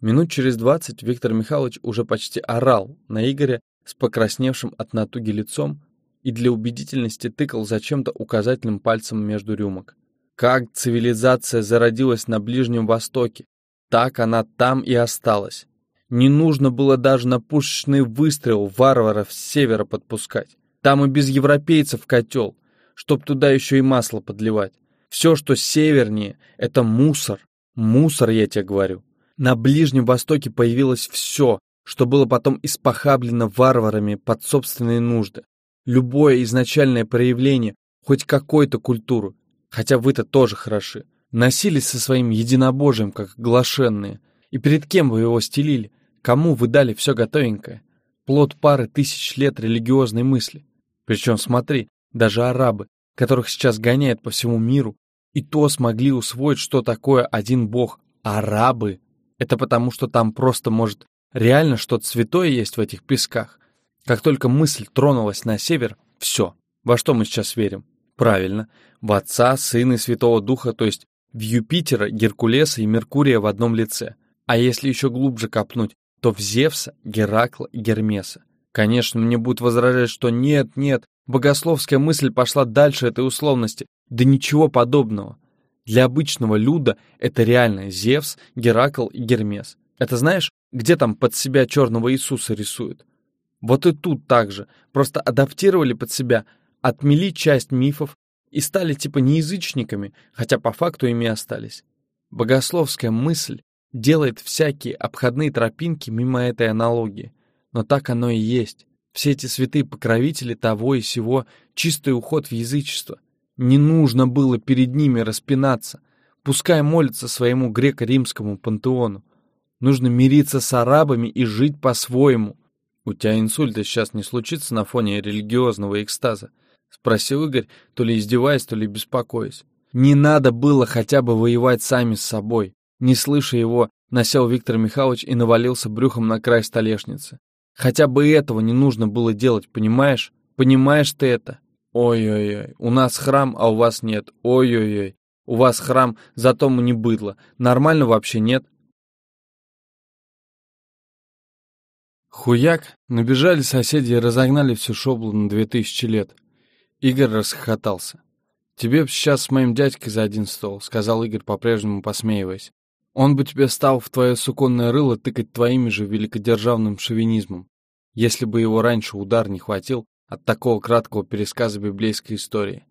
Минут через двадцать Виктор Михайлович уже почти орал на Игоря с покрасневшим от натуги лицом и для убедительности тыкал зачем-то указательным пальцем между рюмок. Как цивилизация зародилась на Ближнем Востоке, так она там и осталась. Не нужно было даже на пушечный выстрел варваров с севера подпускать. Там и без европейцев котел, чтоб туда еще и масло подливать. Все, что севернее, это мусор. Мусор, я тебе говорю. На Ближнем Востоке появилось все, что было потом испохаблено варварами под собственные нужды. Любое изначальное проявление хоть какой-то культуры, хотя вы-то тоже хороши, носились со своим единобожием, как глашенные. И перед кем вы его стелили? Кому вы дали все готовенькое? Плод пары тысяч лет религиозной мысли. Причем, смотри, даже арабы, которых сейчас гоняют по всему миру, и то смогли усвоить, что такое один бог. Арабы! Это потому, что там просто, может, реально что-то святое есть в этих песках. Как только мысль тронулась на север, все. Во что мы сейчас верим? Правильно, в Отца, Сына и Святого Духа, то есть в Юпитера, Геркулеса и Меркурия в одном лице. А если еще глубже копнуть, то в Зевса, Геракла и Гермеса. Конечно, мне будут возражать, что нет, нет, богословская мысль пошла дальше этой условности. Да ничего подобного. Для обычного люда это реально Зевс, Геракл и Гермес. Это знаешь, где там под себя черного Иисуса рисуют? Вот и тут так же. Просто адаптировали под себя, отмели часть мифов и стали типа не язычниками, хотя по факту ими остались. Богословская мысль делает всякие обходные тропинки мимо этой аналогии. Но так оно и есть. Все эти святые покровители того и сего — чистый уход в язычество. Не нужно было перед ними распинаться. Пускай молятся своему греко-римскому пантеону. Нужно мириться с арабами и жить по-своему. «У тебя инсульта сейчас не случится на фоне религиозного экстаза?» — спросил Игорь, то ли издеваясь, то ли беспокоясь. «Не надо было хотя бы воевать сами с собой». Не слыша его, насел Виктор Михайлович и навалился брюхом на край столешницы. «Хотя бы этого не нужно было делать, понимаешь? Понимаешь ты это? Ой-ой-ой, у нас храм, а у вас нет. Ой-ой-ой, у вас храм, зато мы не быдло. Нормально вообще нет?» Хуяк, набежали соседи и разогнали всю шоблу на две тысячи лет. Игорь расхохотался. «Тебе б сейчас с моим дядькой за один стол», — сказал Игорь, по-прежнему посмеиваясь. «Он бы тебе стал в твое суконное рыло тыкать твоими же великодержавным шовинизмом, если бы его раньше удар не хватил от такого краткого пересказа библейской истории.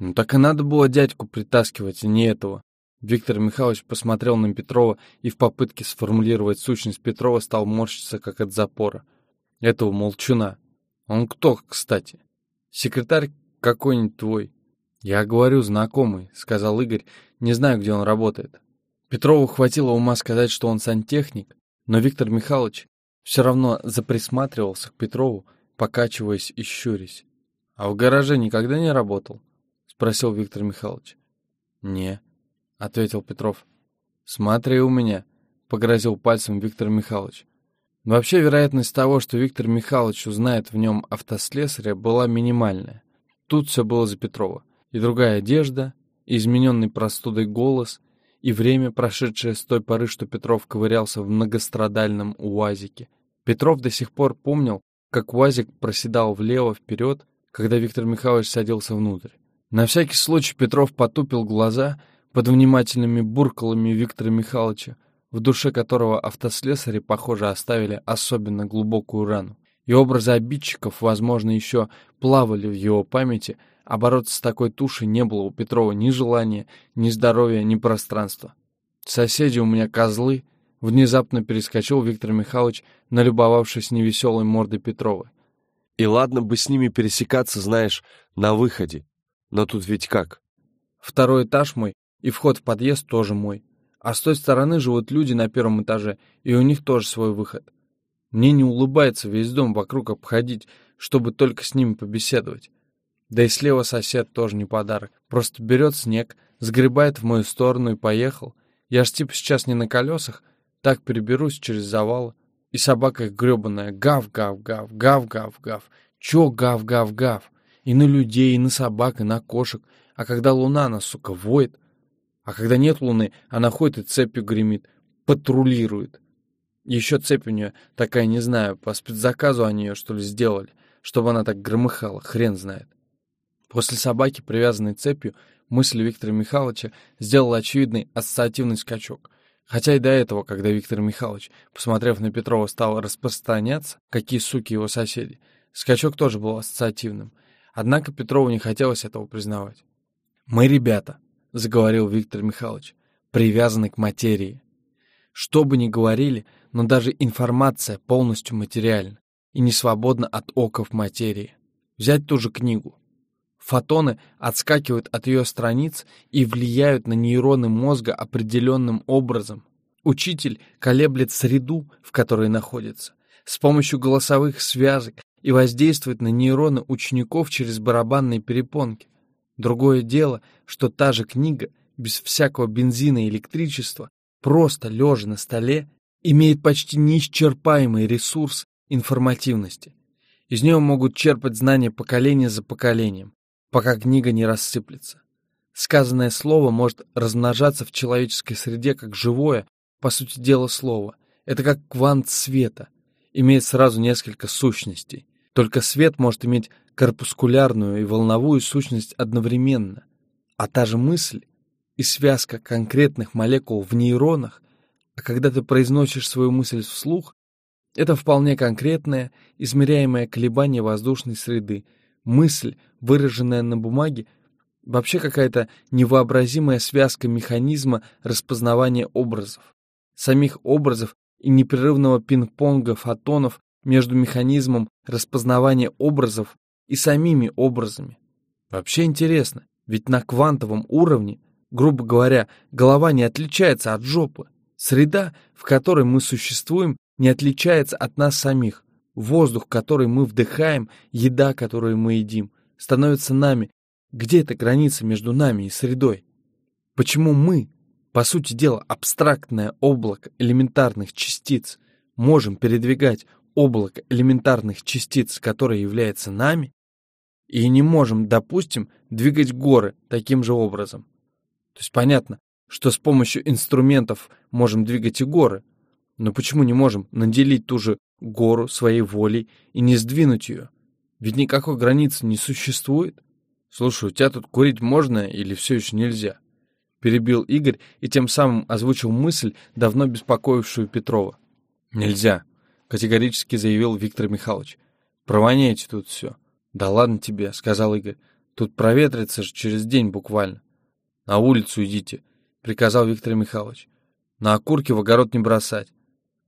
Ну так и надо было дядьку притаскивать, а не этого. Виктор Михайлович посмотрел на Петрова и в попытке сформулировать сущность Петрова стал морщиться, как от запора. Этого молчуна. Он кто, кстати? Секретарь какой-нибудь твой. Я говорю, знакомый, сказал Игорь, не знаю, где он работает. Петрову хватило ума сказать, что он сантехник, но Виктор Михайлович все равно заприсматривался к Петрову, покачиваясь и щурясь. «А в гараже никогда не работал?» — спросил Виктор Михайлович. «Не», — ответил Петров. «Смотри у меня», — погрозил пальцем Виктор Михайлович. Вообще вероятность того, что Виктор Михайлович узнает в нем автослесаря, была минимальная. Тут все было за Петрова. И другая одежда, и измененный простудой голос, и время, прошедшее с той поры, что Петров ковырялся в многострадальном УАЗике. Петров до сих пор помнил, как УАЗик проседал влево-вперед, когда Виктор Михайлович садился внутрь. На всякий случай Петров потупил глаза под внимательными буркалами Виктора Михайловича, в душе которого автослесари, похоже, оставили особенно глубокую рану. И образы обидчиков, возможно, еще плавали в его памяти, а бороться с такой тушей не было у Петрова ни желания, ни здоровья, ни пространства. «Соседи у меня козлы», — внезапно перескочил Виктор Михайлович, налюбовавшись невеселой мордой Петрова. «И ладно бы с ними пересекаться, знаешь, на выходе. Но тут ведь как?» «Второй этаж мой, и вход в подъезд тоже мой. А с той стороны живут люди на первом этаже, и у них тоже свой выход. Мне не улыбается весь дом вокруг обходить, чтобы только с ними побеседовать. Да и слева сосед тоже не подарок. Просто берет снег, сгребает в мою сторону и поехал. Я ж типа сейчас не на колесах, так переберусь через завалы. И собака их гребаная гав-гав-гав, гав-гав-гав. Чё гав-гав-гав? И на людей, и на собак, и на кошек. А когда луна, она, сука, воет. А когда нет луны, она ходит и цепью гремит, патрулирует. Еще цепь у нее такая, не знаю, по спецзаказу они ее, что ли, сделали, чтобы она так громыхала, хрен знает. После собаки, привязанной цепью, мысль Виктора Михайловича сделала очевидный ассоциативный скачок. Хотя и до этого, когда Виктор Михайлович, посмотрев на Петрова, стал распространяться, какие суки его соседи, скачок тоже был ассоциативным. Однако Петрову не хотелось этого признавать. «Мы ребята», — заговорил Виктор Михайлович, — привязаны к материи. Что бы ни говорили, но даже информация полностью материальна и не свободна от оков материи. Взять ту же книгу. Фотоны отскакивают от ее страниц и влияют на нейроны мозга определенным образом. Учитель колеблет среду, в которой находится, с помощью голосовых связок и воздействует на нейроны учеников через барабанные перепонки. Другое дело, что та же книга, без всякого бензина и электричества, просто лежа на столе, имеет почти неисчерпаемый ресурс информативности. Из нее могут черпать знания поколения за поколением, пока книга не рассыплется. Сказанное слово может размножаться в человеческой среде как живое, по сути дела, слово. Это как квант света, имеет сразу несколько сущностей. Только свет может иметь корпускулярную и волновую сущность одновременно, а та же мысль и связка конкретных молекул в нейронах, а когда ты произносишь свою мысль вслух, это вполне конкретное, измеряемое колебание воздушной среды, мысль, выраженная на бумаге, вообще какая-то невообразимая связка механизма распознавания образов. самих образов и непрерывного пинг-понга фотонов между механизмом распознавания образов и самими образами. Вообще интересно, ведь на квантовом уровне, грубо говоря, голова не отличается от жопы. Среда, в которой мы существуем, не отличается от нас самих. Воздух, который мы вдыхаем, еда, которую мы едим, становится нами. Где эта граница между нами и средой? Почему мы, по сути дела, абстрактное облако элементарных частиц, можем передвигать облако элементарных частиц, которое является нами, и не можем, допустим, двигать горы таким же образом. То есть понятно, что с помощью инструментов можем двигать и горы, но почему не можем наделить ту же гору своей волей и не сдвинуть ее? Ведь никакой границы не существует. Слушай, у тебя тут курить можно или все еще нельзя? Перебил Игорь и тем самым озвучил мысль, давно беспокоившую Петрова. Нельзя, категорически заявил Виктор Михайлович. Провоняйте тут все. Да ладно тебе, сказал Игорь. Тут проветрится же через день буквально. На улицу идите, приказал Виктор Михайлович. На окурки в огород не бросать.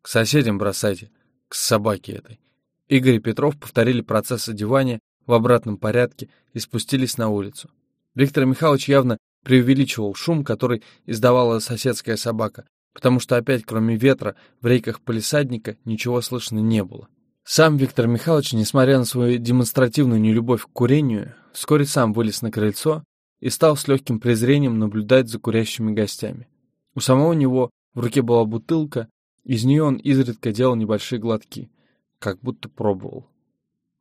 К соседям бросайте, к собаке этой. Игорь и Петров повторили процесс одевания в обратном порядке и спустились на улицу. Виктор Михайлович явно преувеличивал шум, который издавала соседская собака, потому что опять, кроме ветра, в рейках полисадника ничего слышно не было. Сам Виктор Михайлович, несмотря на свою демонстративную нелюбовь к курению, вскоре сам вылез на крыльцо и стал с легким презрением наблюдать за курящими гостями. У самого него в руке была бутылка, из нее он изредка делал небольшие глотки, как будто пробовал.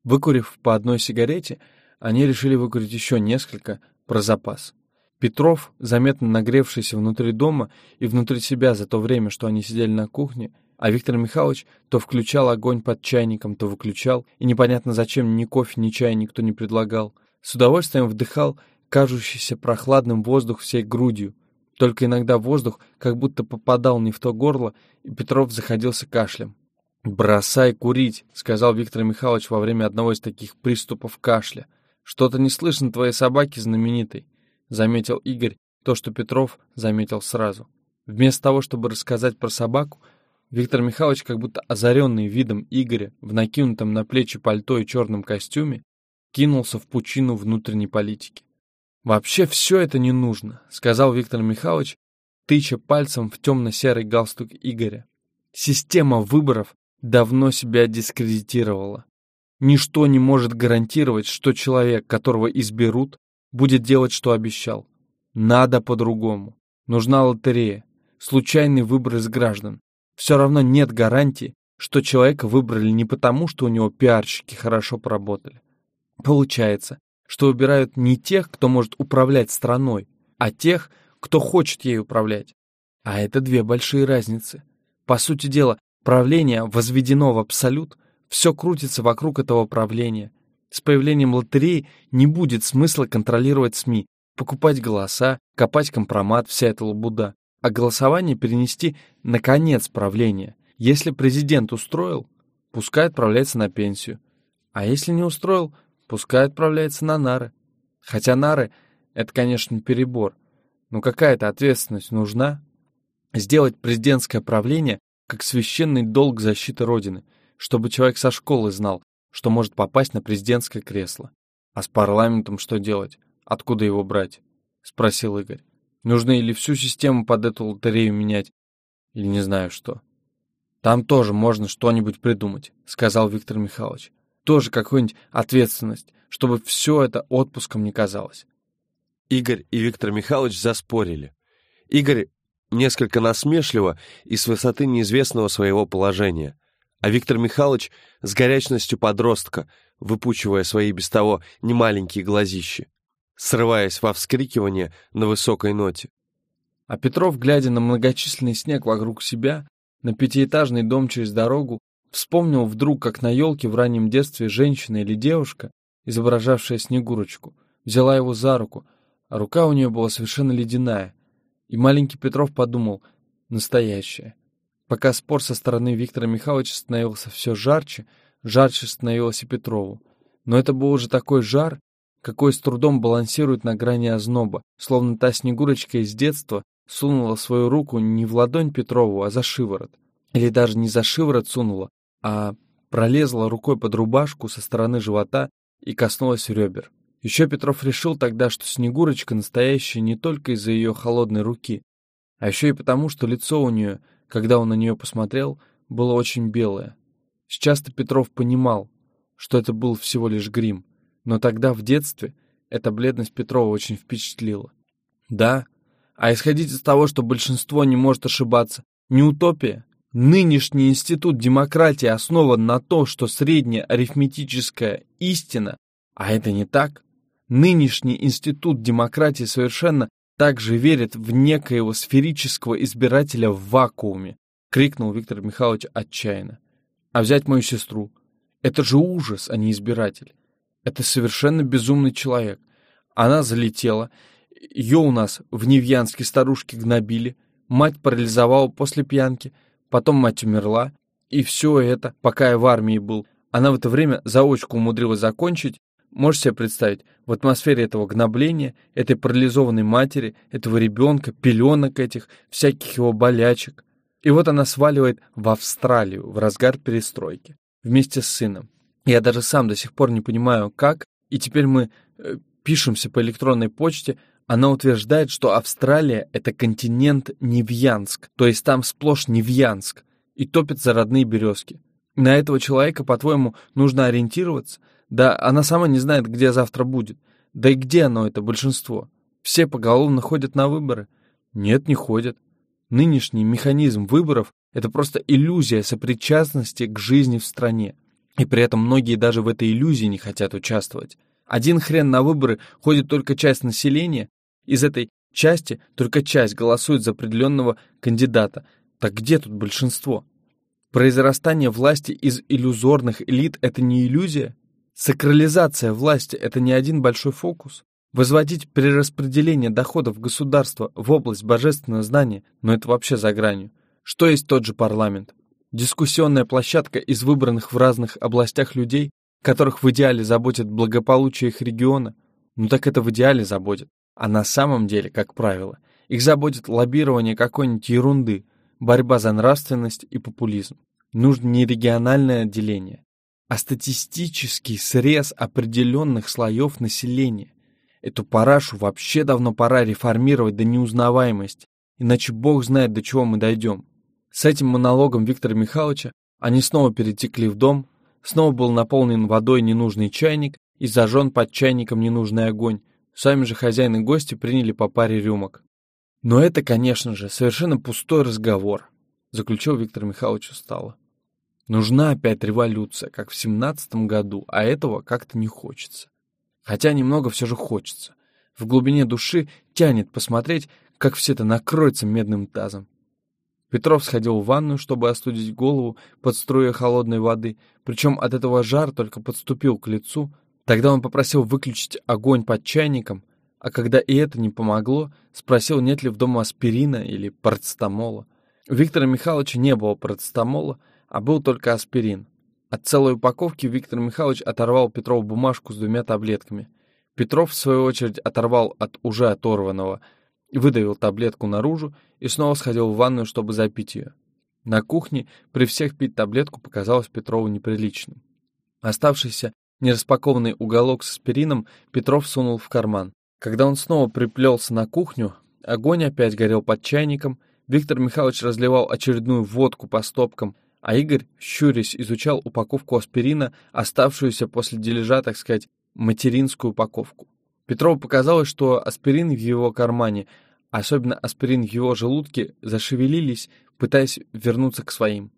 Выкурив по одной сигарете, они решили выкурить еще несколько про запас. Петров, заметно нагревшийся внутри дома и внутри себя за то время, что они сидели на кухне, а Виктор Михайлович то включал огонь под чайником, то выключал, и непонятно зачем ни кофе, ни чая никто не предлагал, с удовольствием вдыхал кажущийся прохладным воздух всей грудью. Только иногда воздух как будто попадал не в то горло, и Петров заходился кашлем. «Бросай курить», — сказал Виктор Михайлович во время одного из таких приступов кашля. «Что-то не слышно твоей собаки знаменитой заметил Игорь то, что Петров заметил сразу. Вместо того, чтобы рассказать про собаку, Виктор Михайлович, как будто озаренный видом Игоря в накинутом на плечи пальто и черном костюме, кинулся в пучину внутренней политики. «Вообще все это не нужно», — сказал Виктор Михайлович, тыча пальцем в темно-серый галстук Игоря. «Система выборов давно себя дискредитировала. Ничто не может гарантировать, что человек, которого изберут, будет делать, что обещал. Надо по-другому. Нужна лотерея, случайный выбор из граждан. Все равно нет гарантии, что человека выбрали не потому, что у него пиарщики хорошо поработали. Получается, что выбирают не тех, кто может управлять страной, а тех, кто хочет ей управлять. А это две большие разницы. По сути дела, правление возведено в абсолют, все крутится вокруг этого правления, с появлением лотереи не будет смысла контролировать СМИ, покупать голоса, копать компромат, вся эта лабуда. А голосование перенести на конец правления. Если президент устроил, пускай отправляется на пенсию. А если не устроил, пускай отправляется на нары. Хотя нары — это, конечно, перебор. Но какая-то ответственность нужна. Сделать президентское правление как священный долг защиты Родины, чтобы человек со школы знал, что может попасть на президентское кресло. А с парламентом что делать? Откуда его брать? Спросил Игорь. Нужно или всю систему под эту лотерею менять, или не знаю что. Там тоже можно что-нибудь придумать, сказал Виктор Михайлович. Тоже какую-нибудь ответственность, чтобы все это отпуском не казалось. Игорь и Виктор Михайлович заспорили. Игорь несколько насмешливо и с высоты неизвестного своего положения а Виктор Михайлович с горячностью подростка, выпучивая свои без того немаленькие глазищи, срываясь во вскрикивание на высокой ноте. А Петров, глядя на многочисленный снег вокруг себя, на пятиэтажный дом через дорогу, вспомнил вдруг, как на елке в раннем детстве женщина или девушка, изображавшая Снегурочку, взяла его за руку, а рука у нее была совершенно ледяная. И маленький Петров подумал, настоящая. Пока спор со стороны Виктора Михайловича становился все жарче, жарче становилось и Петрову. Но это был уже такой жар, какой с трудом балансирует на грани озноба, словно та снегурочка из детства, сунула свою руку не в ладонь Петрову, а за шиворот. Или даже не за шиворот сунула, а пролезла рукой под рубашку со стороны живота и коснулась ребер. Еще Петров решил тогда, что Снегурочка настоящая не только из-за ее холодной руки, а еще и потому, что лицо у нее, когда он на нее посмотрел, было очень белое. Сейчас-то Петров понимал, что это был всего лишь грим, но тогда, в детстве, эта бледность Петрова очень впечатлила. Да, а исходить из того, что большинство не может ошибаться, не утопия. Нынешний институт демократии основан на том, что средняя арифметическая истина, а это не так. Нынешний институт демократии совершенно также верит в некоего сферического избирателя в вакууме, крикнул Виктор Михайлович отчаянно. А взять мою сестру? Это же ужас, а не избиратель. Это совершенно безумный человек. Она залетела. Ее у нас в Невьянске старушки гнобили. Мать парализовала после пьянки. Потом мать умерла. И все это, пока я в армии был. Она в это время заочку умудрилась закончить. Можешь себе представить, в атмосфере этого гнобления, этой парализованной матери, этого ребенка, пеленок этих, всяких его болячек. И вот она сваливает в Австралию в разгар перестройки вместе с сыном. Я даже сам до сих пор не понимаю, как, и теперь мы э, пишемся по электронной почте, она утверждает, что Австралия — это континент Невьянск, то есть там сплошь Невьянск, и топит за родные березки. На этого человека, по-твоему, нужно ориентироваться? Да она сама не знает, где завтра будет. Да и где оно, это большинство? Все поголовно ходят на выборы? Нет, не ходят. Нынешний механизм выборов — это просто иллюзия сопричастности к жизни в стране. И при этом многие даже в этой иллюзии не хотят участвовать. Один хрен на выборы ходит только часть населения, из этой части только часть голосует за определенного кандидата. Так где тут большинство? Произрастание власти из иллюзорных элит — это не иллюзия? Сакрализация власти — это не один большой фокус? Возводить перераспределение доходов государства в область божественного знания, но это вообще за гранью. Что есть тот же парламент? Дискуссионная площадка из выбранных в разных областях людей, которых в идеале заботит благополучие их региона? Ну так это в идеале заботит. А на самом деле, как правило, их заботит лоббирование какой-нибудь ерунды, борьба за нравственность и популизм. Нужно не региональное отделение, а статистический срез определенных слоев населения, Эту парашу вообще давно пора реформировать до неузнаваемости, иначе бог знает, до чего мы дойдем. С этим монологом Виктора Михайловича они снова перетекли в дом, снова был наполнен водой ненужный чайник и зажжен под чайником ненужный огонь. Сами же хозяин и гости приняли по паре рюмок. Но это, конечно же, совершенно пустой разговор, заключил Виктор Михайлович устало. Нужна опять революция, как в семнадцатом году, а этого как-то не хочется. Хотя немного все же хочется. В глубине души тянет посмотреть, как все это накроется медным тазом. Петров сходил в ванную, чтобы остудить голову под струей холодной воды, причем от этого жар только подступил к лицу. Тогда он попросил выключить огонь под чайником, а когда и это не помогло, спросил, нет ли в доме аспирина или парацетамола. У Виктора Михайловича не было парацетамола, а был только аспирин. От целой упаковки Виктор Михайлович оторвал Петрову бумажку с двумя таблетками. Петров, в свою очередь, оторвал от уже оторванного, выдавил таблетку наружу и снова сходил в ванную, чтобы запить ее. На кухне при всех пить таблетку показалось Петрову неприличным. Оставшийся нераспакованный уголок с аспирином Петров сунул в карман. Когда он снова приплелся на кухню, огонь опять горел под чайником, Виктор Михайлович разливал очередную водку по стопкам, а Игорь, щурясь, изучал упаковку аспирина, оставшуюся после дележа, так сказать, материнскую упаковку. Петрову показалось, что аспирин в его кармане, особенно аспирин в его желудке, зашевелились, пытаясь вернуться к своим.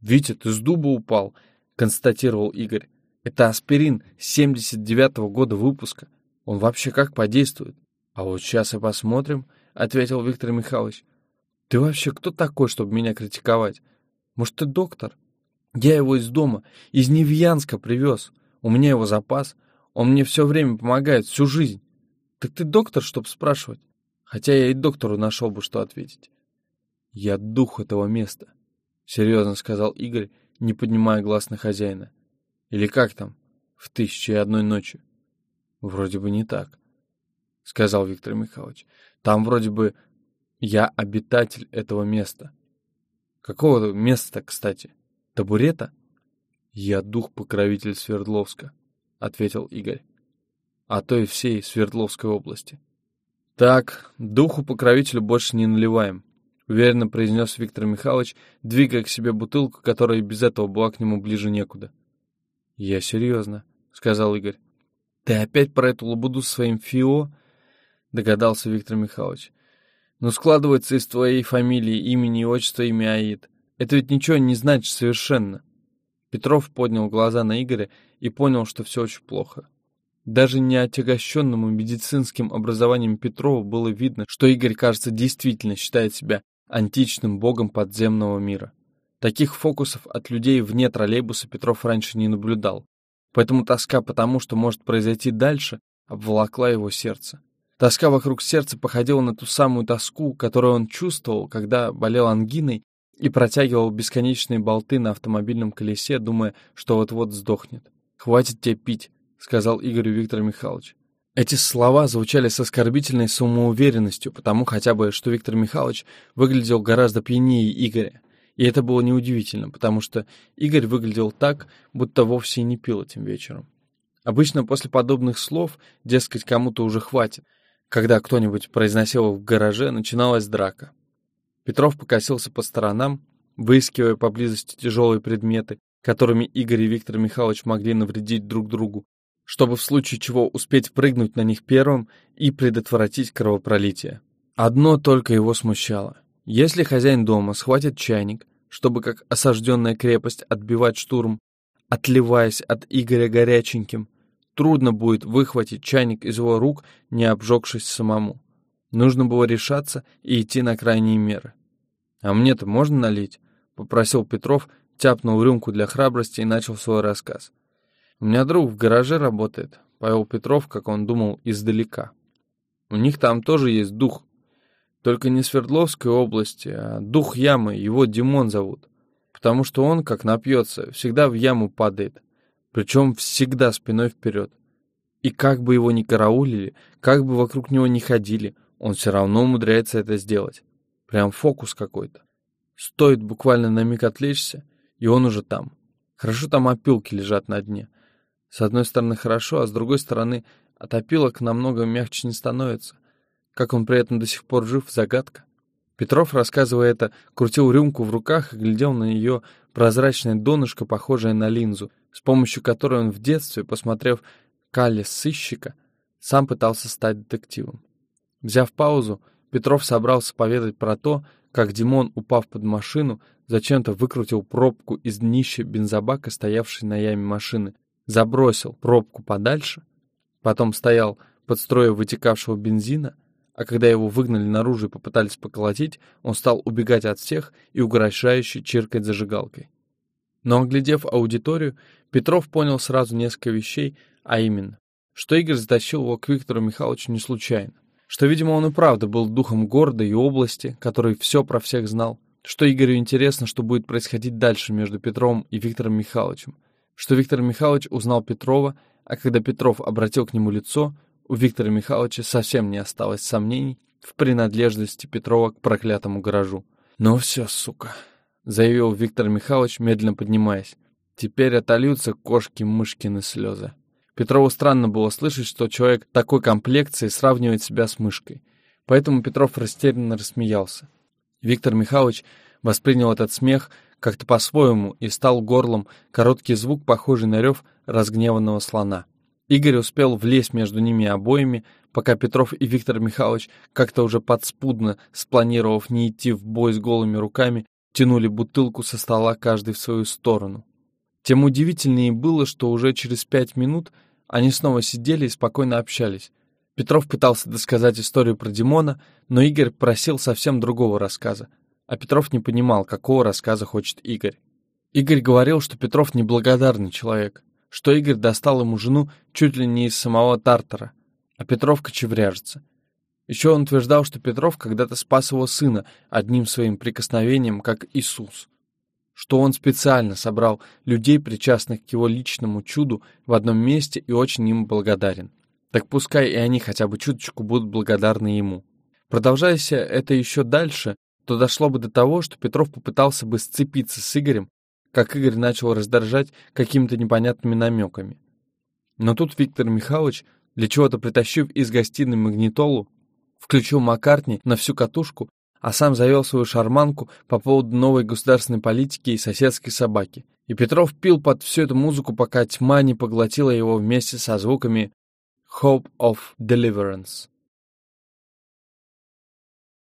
«Витя, ты с дуба упал», — констатировал Игорь. «Это аспирин 79-го года выпуска. Он вообще как подействует?» «А вот сейчас и посмотрим», — ответил Виктор Михайлович. «Ты вообще кто такой, чтобы меня критиковать? Может, ты доктор? Я его из дома, из Невьянска привез. У меня его запас. Он мне все время помогает, всю жизнь. Так ты доктор, чтоб спрашивать? Хотя я и доктору нашел бы, что ответить. Я дух этого места, — серьезно сказал Игорь, не поднимая глаз на хозяина. Или как там, в тысяче и одной ночи? Вроде бы не так, — сказал Виктор Михайлович. Там вроде бы Я обитатель этого места. Какого места, кстати? Табурета? Я дух-покровитель Свердловска, ответил Игорь. А то и всей Свердловской области. Так, духу-покровителю больше не наливаем, уверенно произнес Виктор Михайлович, двигая к себе бутылку, которая без этого была к нему ближе некуда. Я серьезно, сказал Игорь. Ты опять про эту лабуду своим ФИО? Догадался Виктор Михайлович. Но складывается из твоей фамилии, имени и отчества имя Аид. Это ведь ничего не значит совершенно. Петров поднял глаза на Игоря и понял, что все очень плохо. Даже не отягощенному медицинским образованием Петрова было видно, что Игорь, кажется, действительно считает себя античным богом подземного мира. Таких фокусов от людей вне троллейбуса Петров раньше не наблюдал, поэтому тоска по тому, что может произойти дальше, обволокла его сердце. Тоска вокруг сердца походила на ту самую тоску, которую он чувствовал, когда болел ангиной и протягивал бесконечные болты на автомобильном колесе, думая, что вот-вот сдохнет. «Хватит тебе пить», — сказал Игорю Виктор Михайлович. Эти слова звучали с оскорбительной самоуверенностью, потому хотя бы, что Виктор Михайлович выглядел гораздо пьянее Игоря. И это было неудивительно, потому что Игорь выглядел так, будто вовсе и не пил этим вечером. Обычно после подобных слов, дескать, кому-то уже хватит, когда кто-нибудь произносил в гараже, начиналась драка. Петров покосился по сторонам, выискивая поблизости тяжелые предметы, которыми Игорь и Виктор Михайлович могли навредить друг другу, чтобы в случае чего успеть прыгнуть на них первым и предотвратить кровопролитие. Одно только его смущало. Если хозяин дома схватит чайник, чтобы как осажденная крепость отбивать штурм, отливаясь от Игоря горяченьким, Трудно будет выхватить чайник из его рук, не обжегшись самому. Нужно было решаться и идти на крайние меры. «А мне-то можно налить?» — попросил Петров, тяпнул рюмку для храбрости и начал свой рассказ. «У меня друг в гараже работает», — Павел Петров, как он думал, издалека. «У них там тоже есть дух. Только не Свердловской области, а дух ямы, его Димон зовут. Потому что он, как напьется, всегда в яму падает причем всегда спиной вперед. И как бы его ни караулили, как бы вокруг него ни ходили, он все равно умудряется это сделать. Прям фокус какой-то. Стоит буквально на миг отвлечься, и он уже там. Хорошо там опилки лежат на дне. С одной стороны хорошо, а с другой стороны от опилок намного мягче не становится. Как он при этом до сих пор жив, загадка. Петров, рассказывая это, крутил рюмку в руках и глядел на ее прозрачное донышко, похожее на линзу, с помощью которой он в детстве, посмотрев Калли сыщика, сам пытался стать детективом. Взяв паузу, Петров собрался поведать про то, как Димон, упав под машину, зачем-то выкрутил пробку из днища бензобака, стоявшей на яме машины, забросил пробку подальше, потом стоял под строем вытекавшего бензина, а когда его выгнали наружу и попытались поколотить, он стал убегать от всех и угрожающе чиркать зажигалкой. Но, оглядев аудиторию, Петров понял сразу несколько вещей, а именно, что Игорь затащил его к Виктору Михайловичу не случайно, что, видимо, он и правда был духом города и области, который все про всех знал, что Игорю интересно, что будет происходить дальше между Петровым и Виктором Михайловичем, что Виктор Михайлович узнал Петрова, а когда Петров обратил к нему лицо, у Виктора Михайловича совсем не осталось сомнений в принадлежности Петрова к проклятому гаражу. «Ну все, сука», — заявил Виктор Михайлович, медленно поднимаясь. Теперь отольются кошки-мышкины слезы. Петрову странно было слышать, что человек такой комплекции сравнивает себя с мышкой. Поэтому Петров растерянно рассмеялся. Виктор Михайлович воспринял этот смех как-то по-своему и стал горлом короткий звук, похожий на рев разгневанного слона. Игорь успел влезть между ними обоими, пока Петров и Виктор Михайлович, как-то уже подспудно спланировав не идти в бой с голыми руками, тянули бутылку со стола каждый в свою сторону. Тем удивительнее было, что уже через пять минут они снова сидели и спокойно общались. Петров пытался досказать историю про Димона, но Игорь просил совсем другого рассказа, а Петров не понимал, какого рассказа хочет Игорь. Игорь говорил, что Петров неблагодарный человек, что Игорь достал ему жену чуть ли не из самого Тартара, а Петров кочевряжется. Еще он утверждал, что Петров когда-то спас его сына одним своим прикосновением, как Иисус что он специально собрал людей, причастных к его личному чуду, в одном месте и очень им благодарен. Так пускай и они хотя бы чуточку будут благодарны ему. Продолжаясь это еще дальше, то дошло бы до того, что Петров попытался бы сцепиться с Игорем, как Игорь начал раздражать какими-то непонятными намеками. Но тут Виктор Михайлович, для чего-то притащив из гостиной магнитолу, включил Маккартни на всю катушку, а сам завел свою шарманку по поводу новой государственной политики и соседской собаки. И Петров пил под всю эту музыку, пока тьма не поглотила его вместе со звуками «Hope of Deliverance».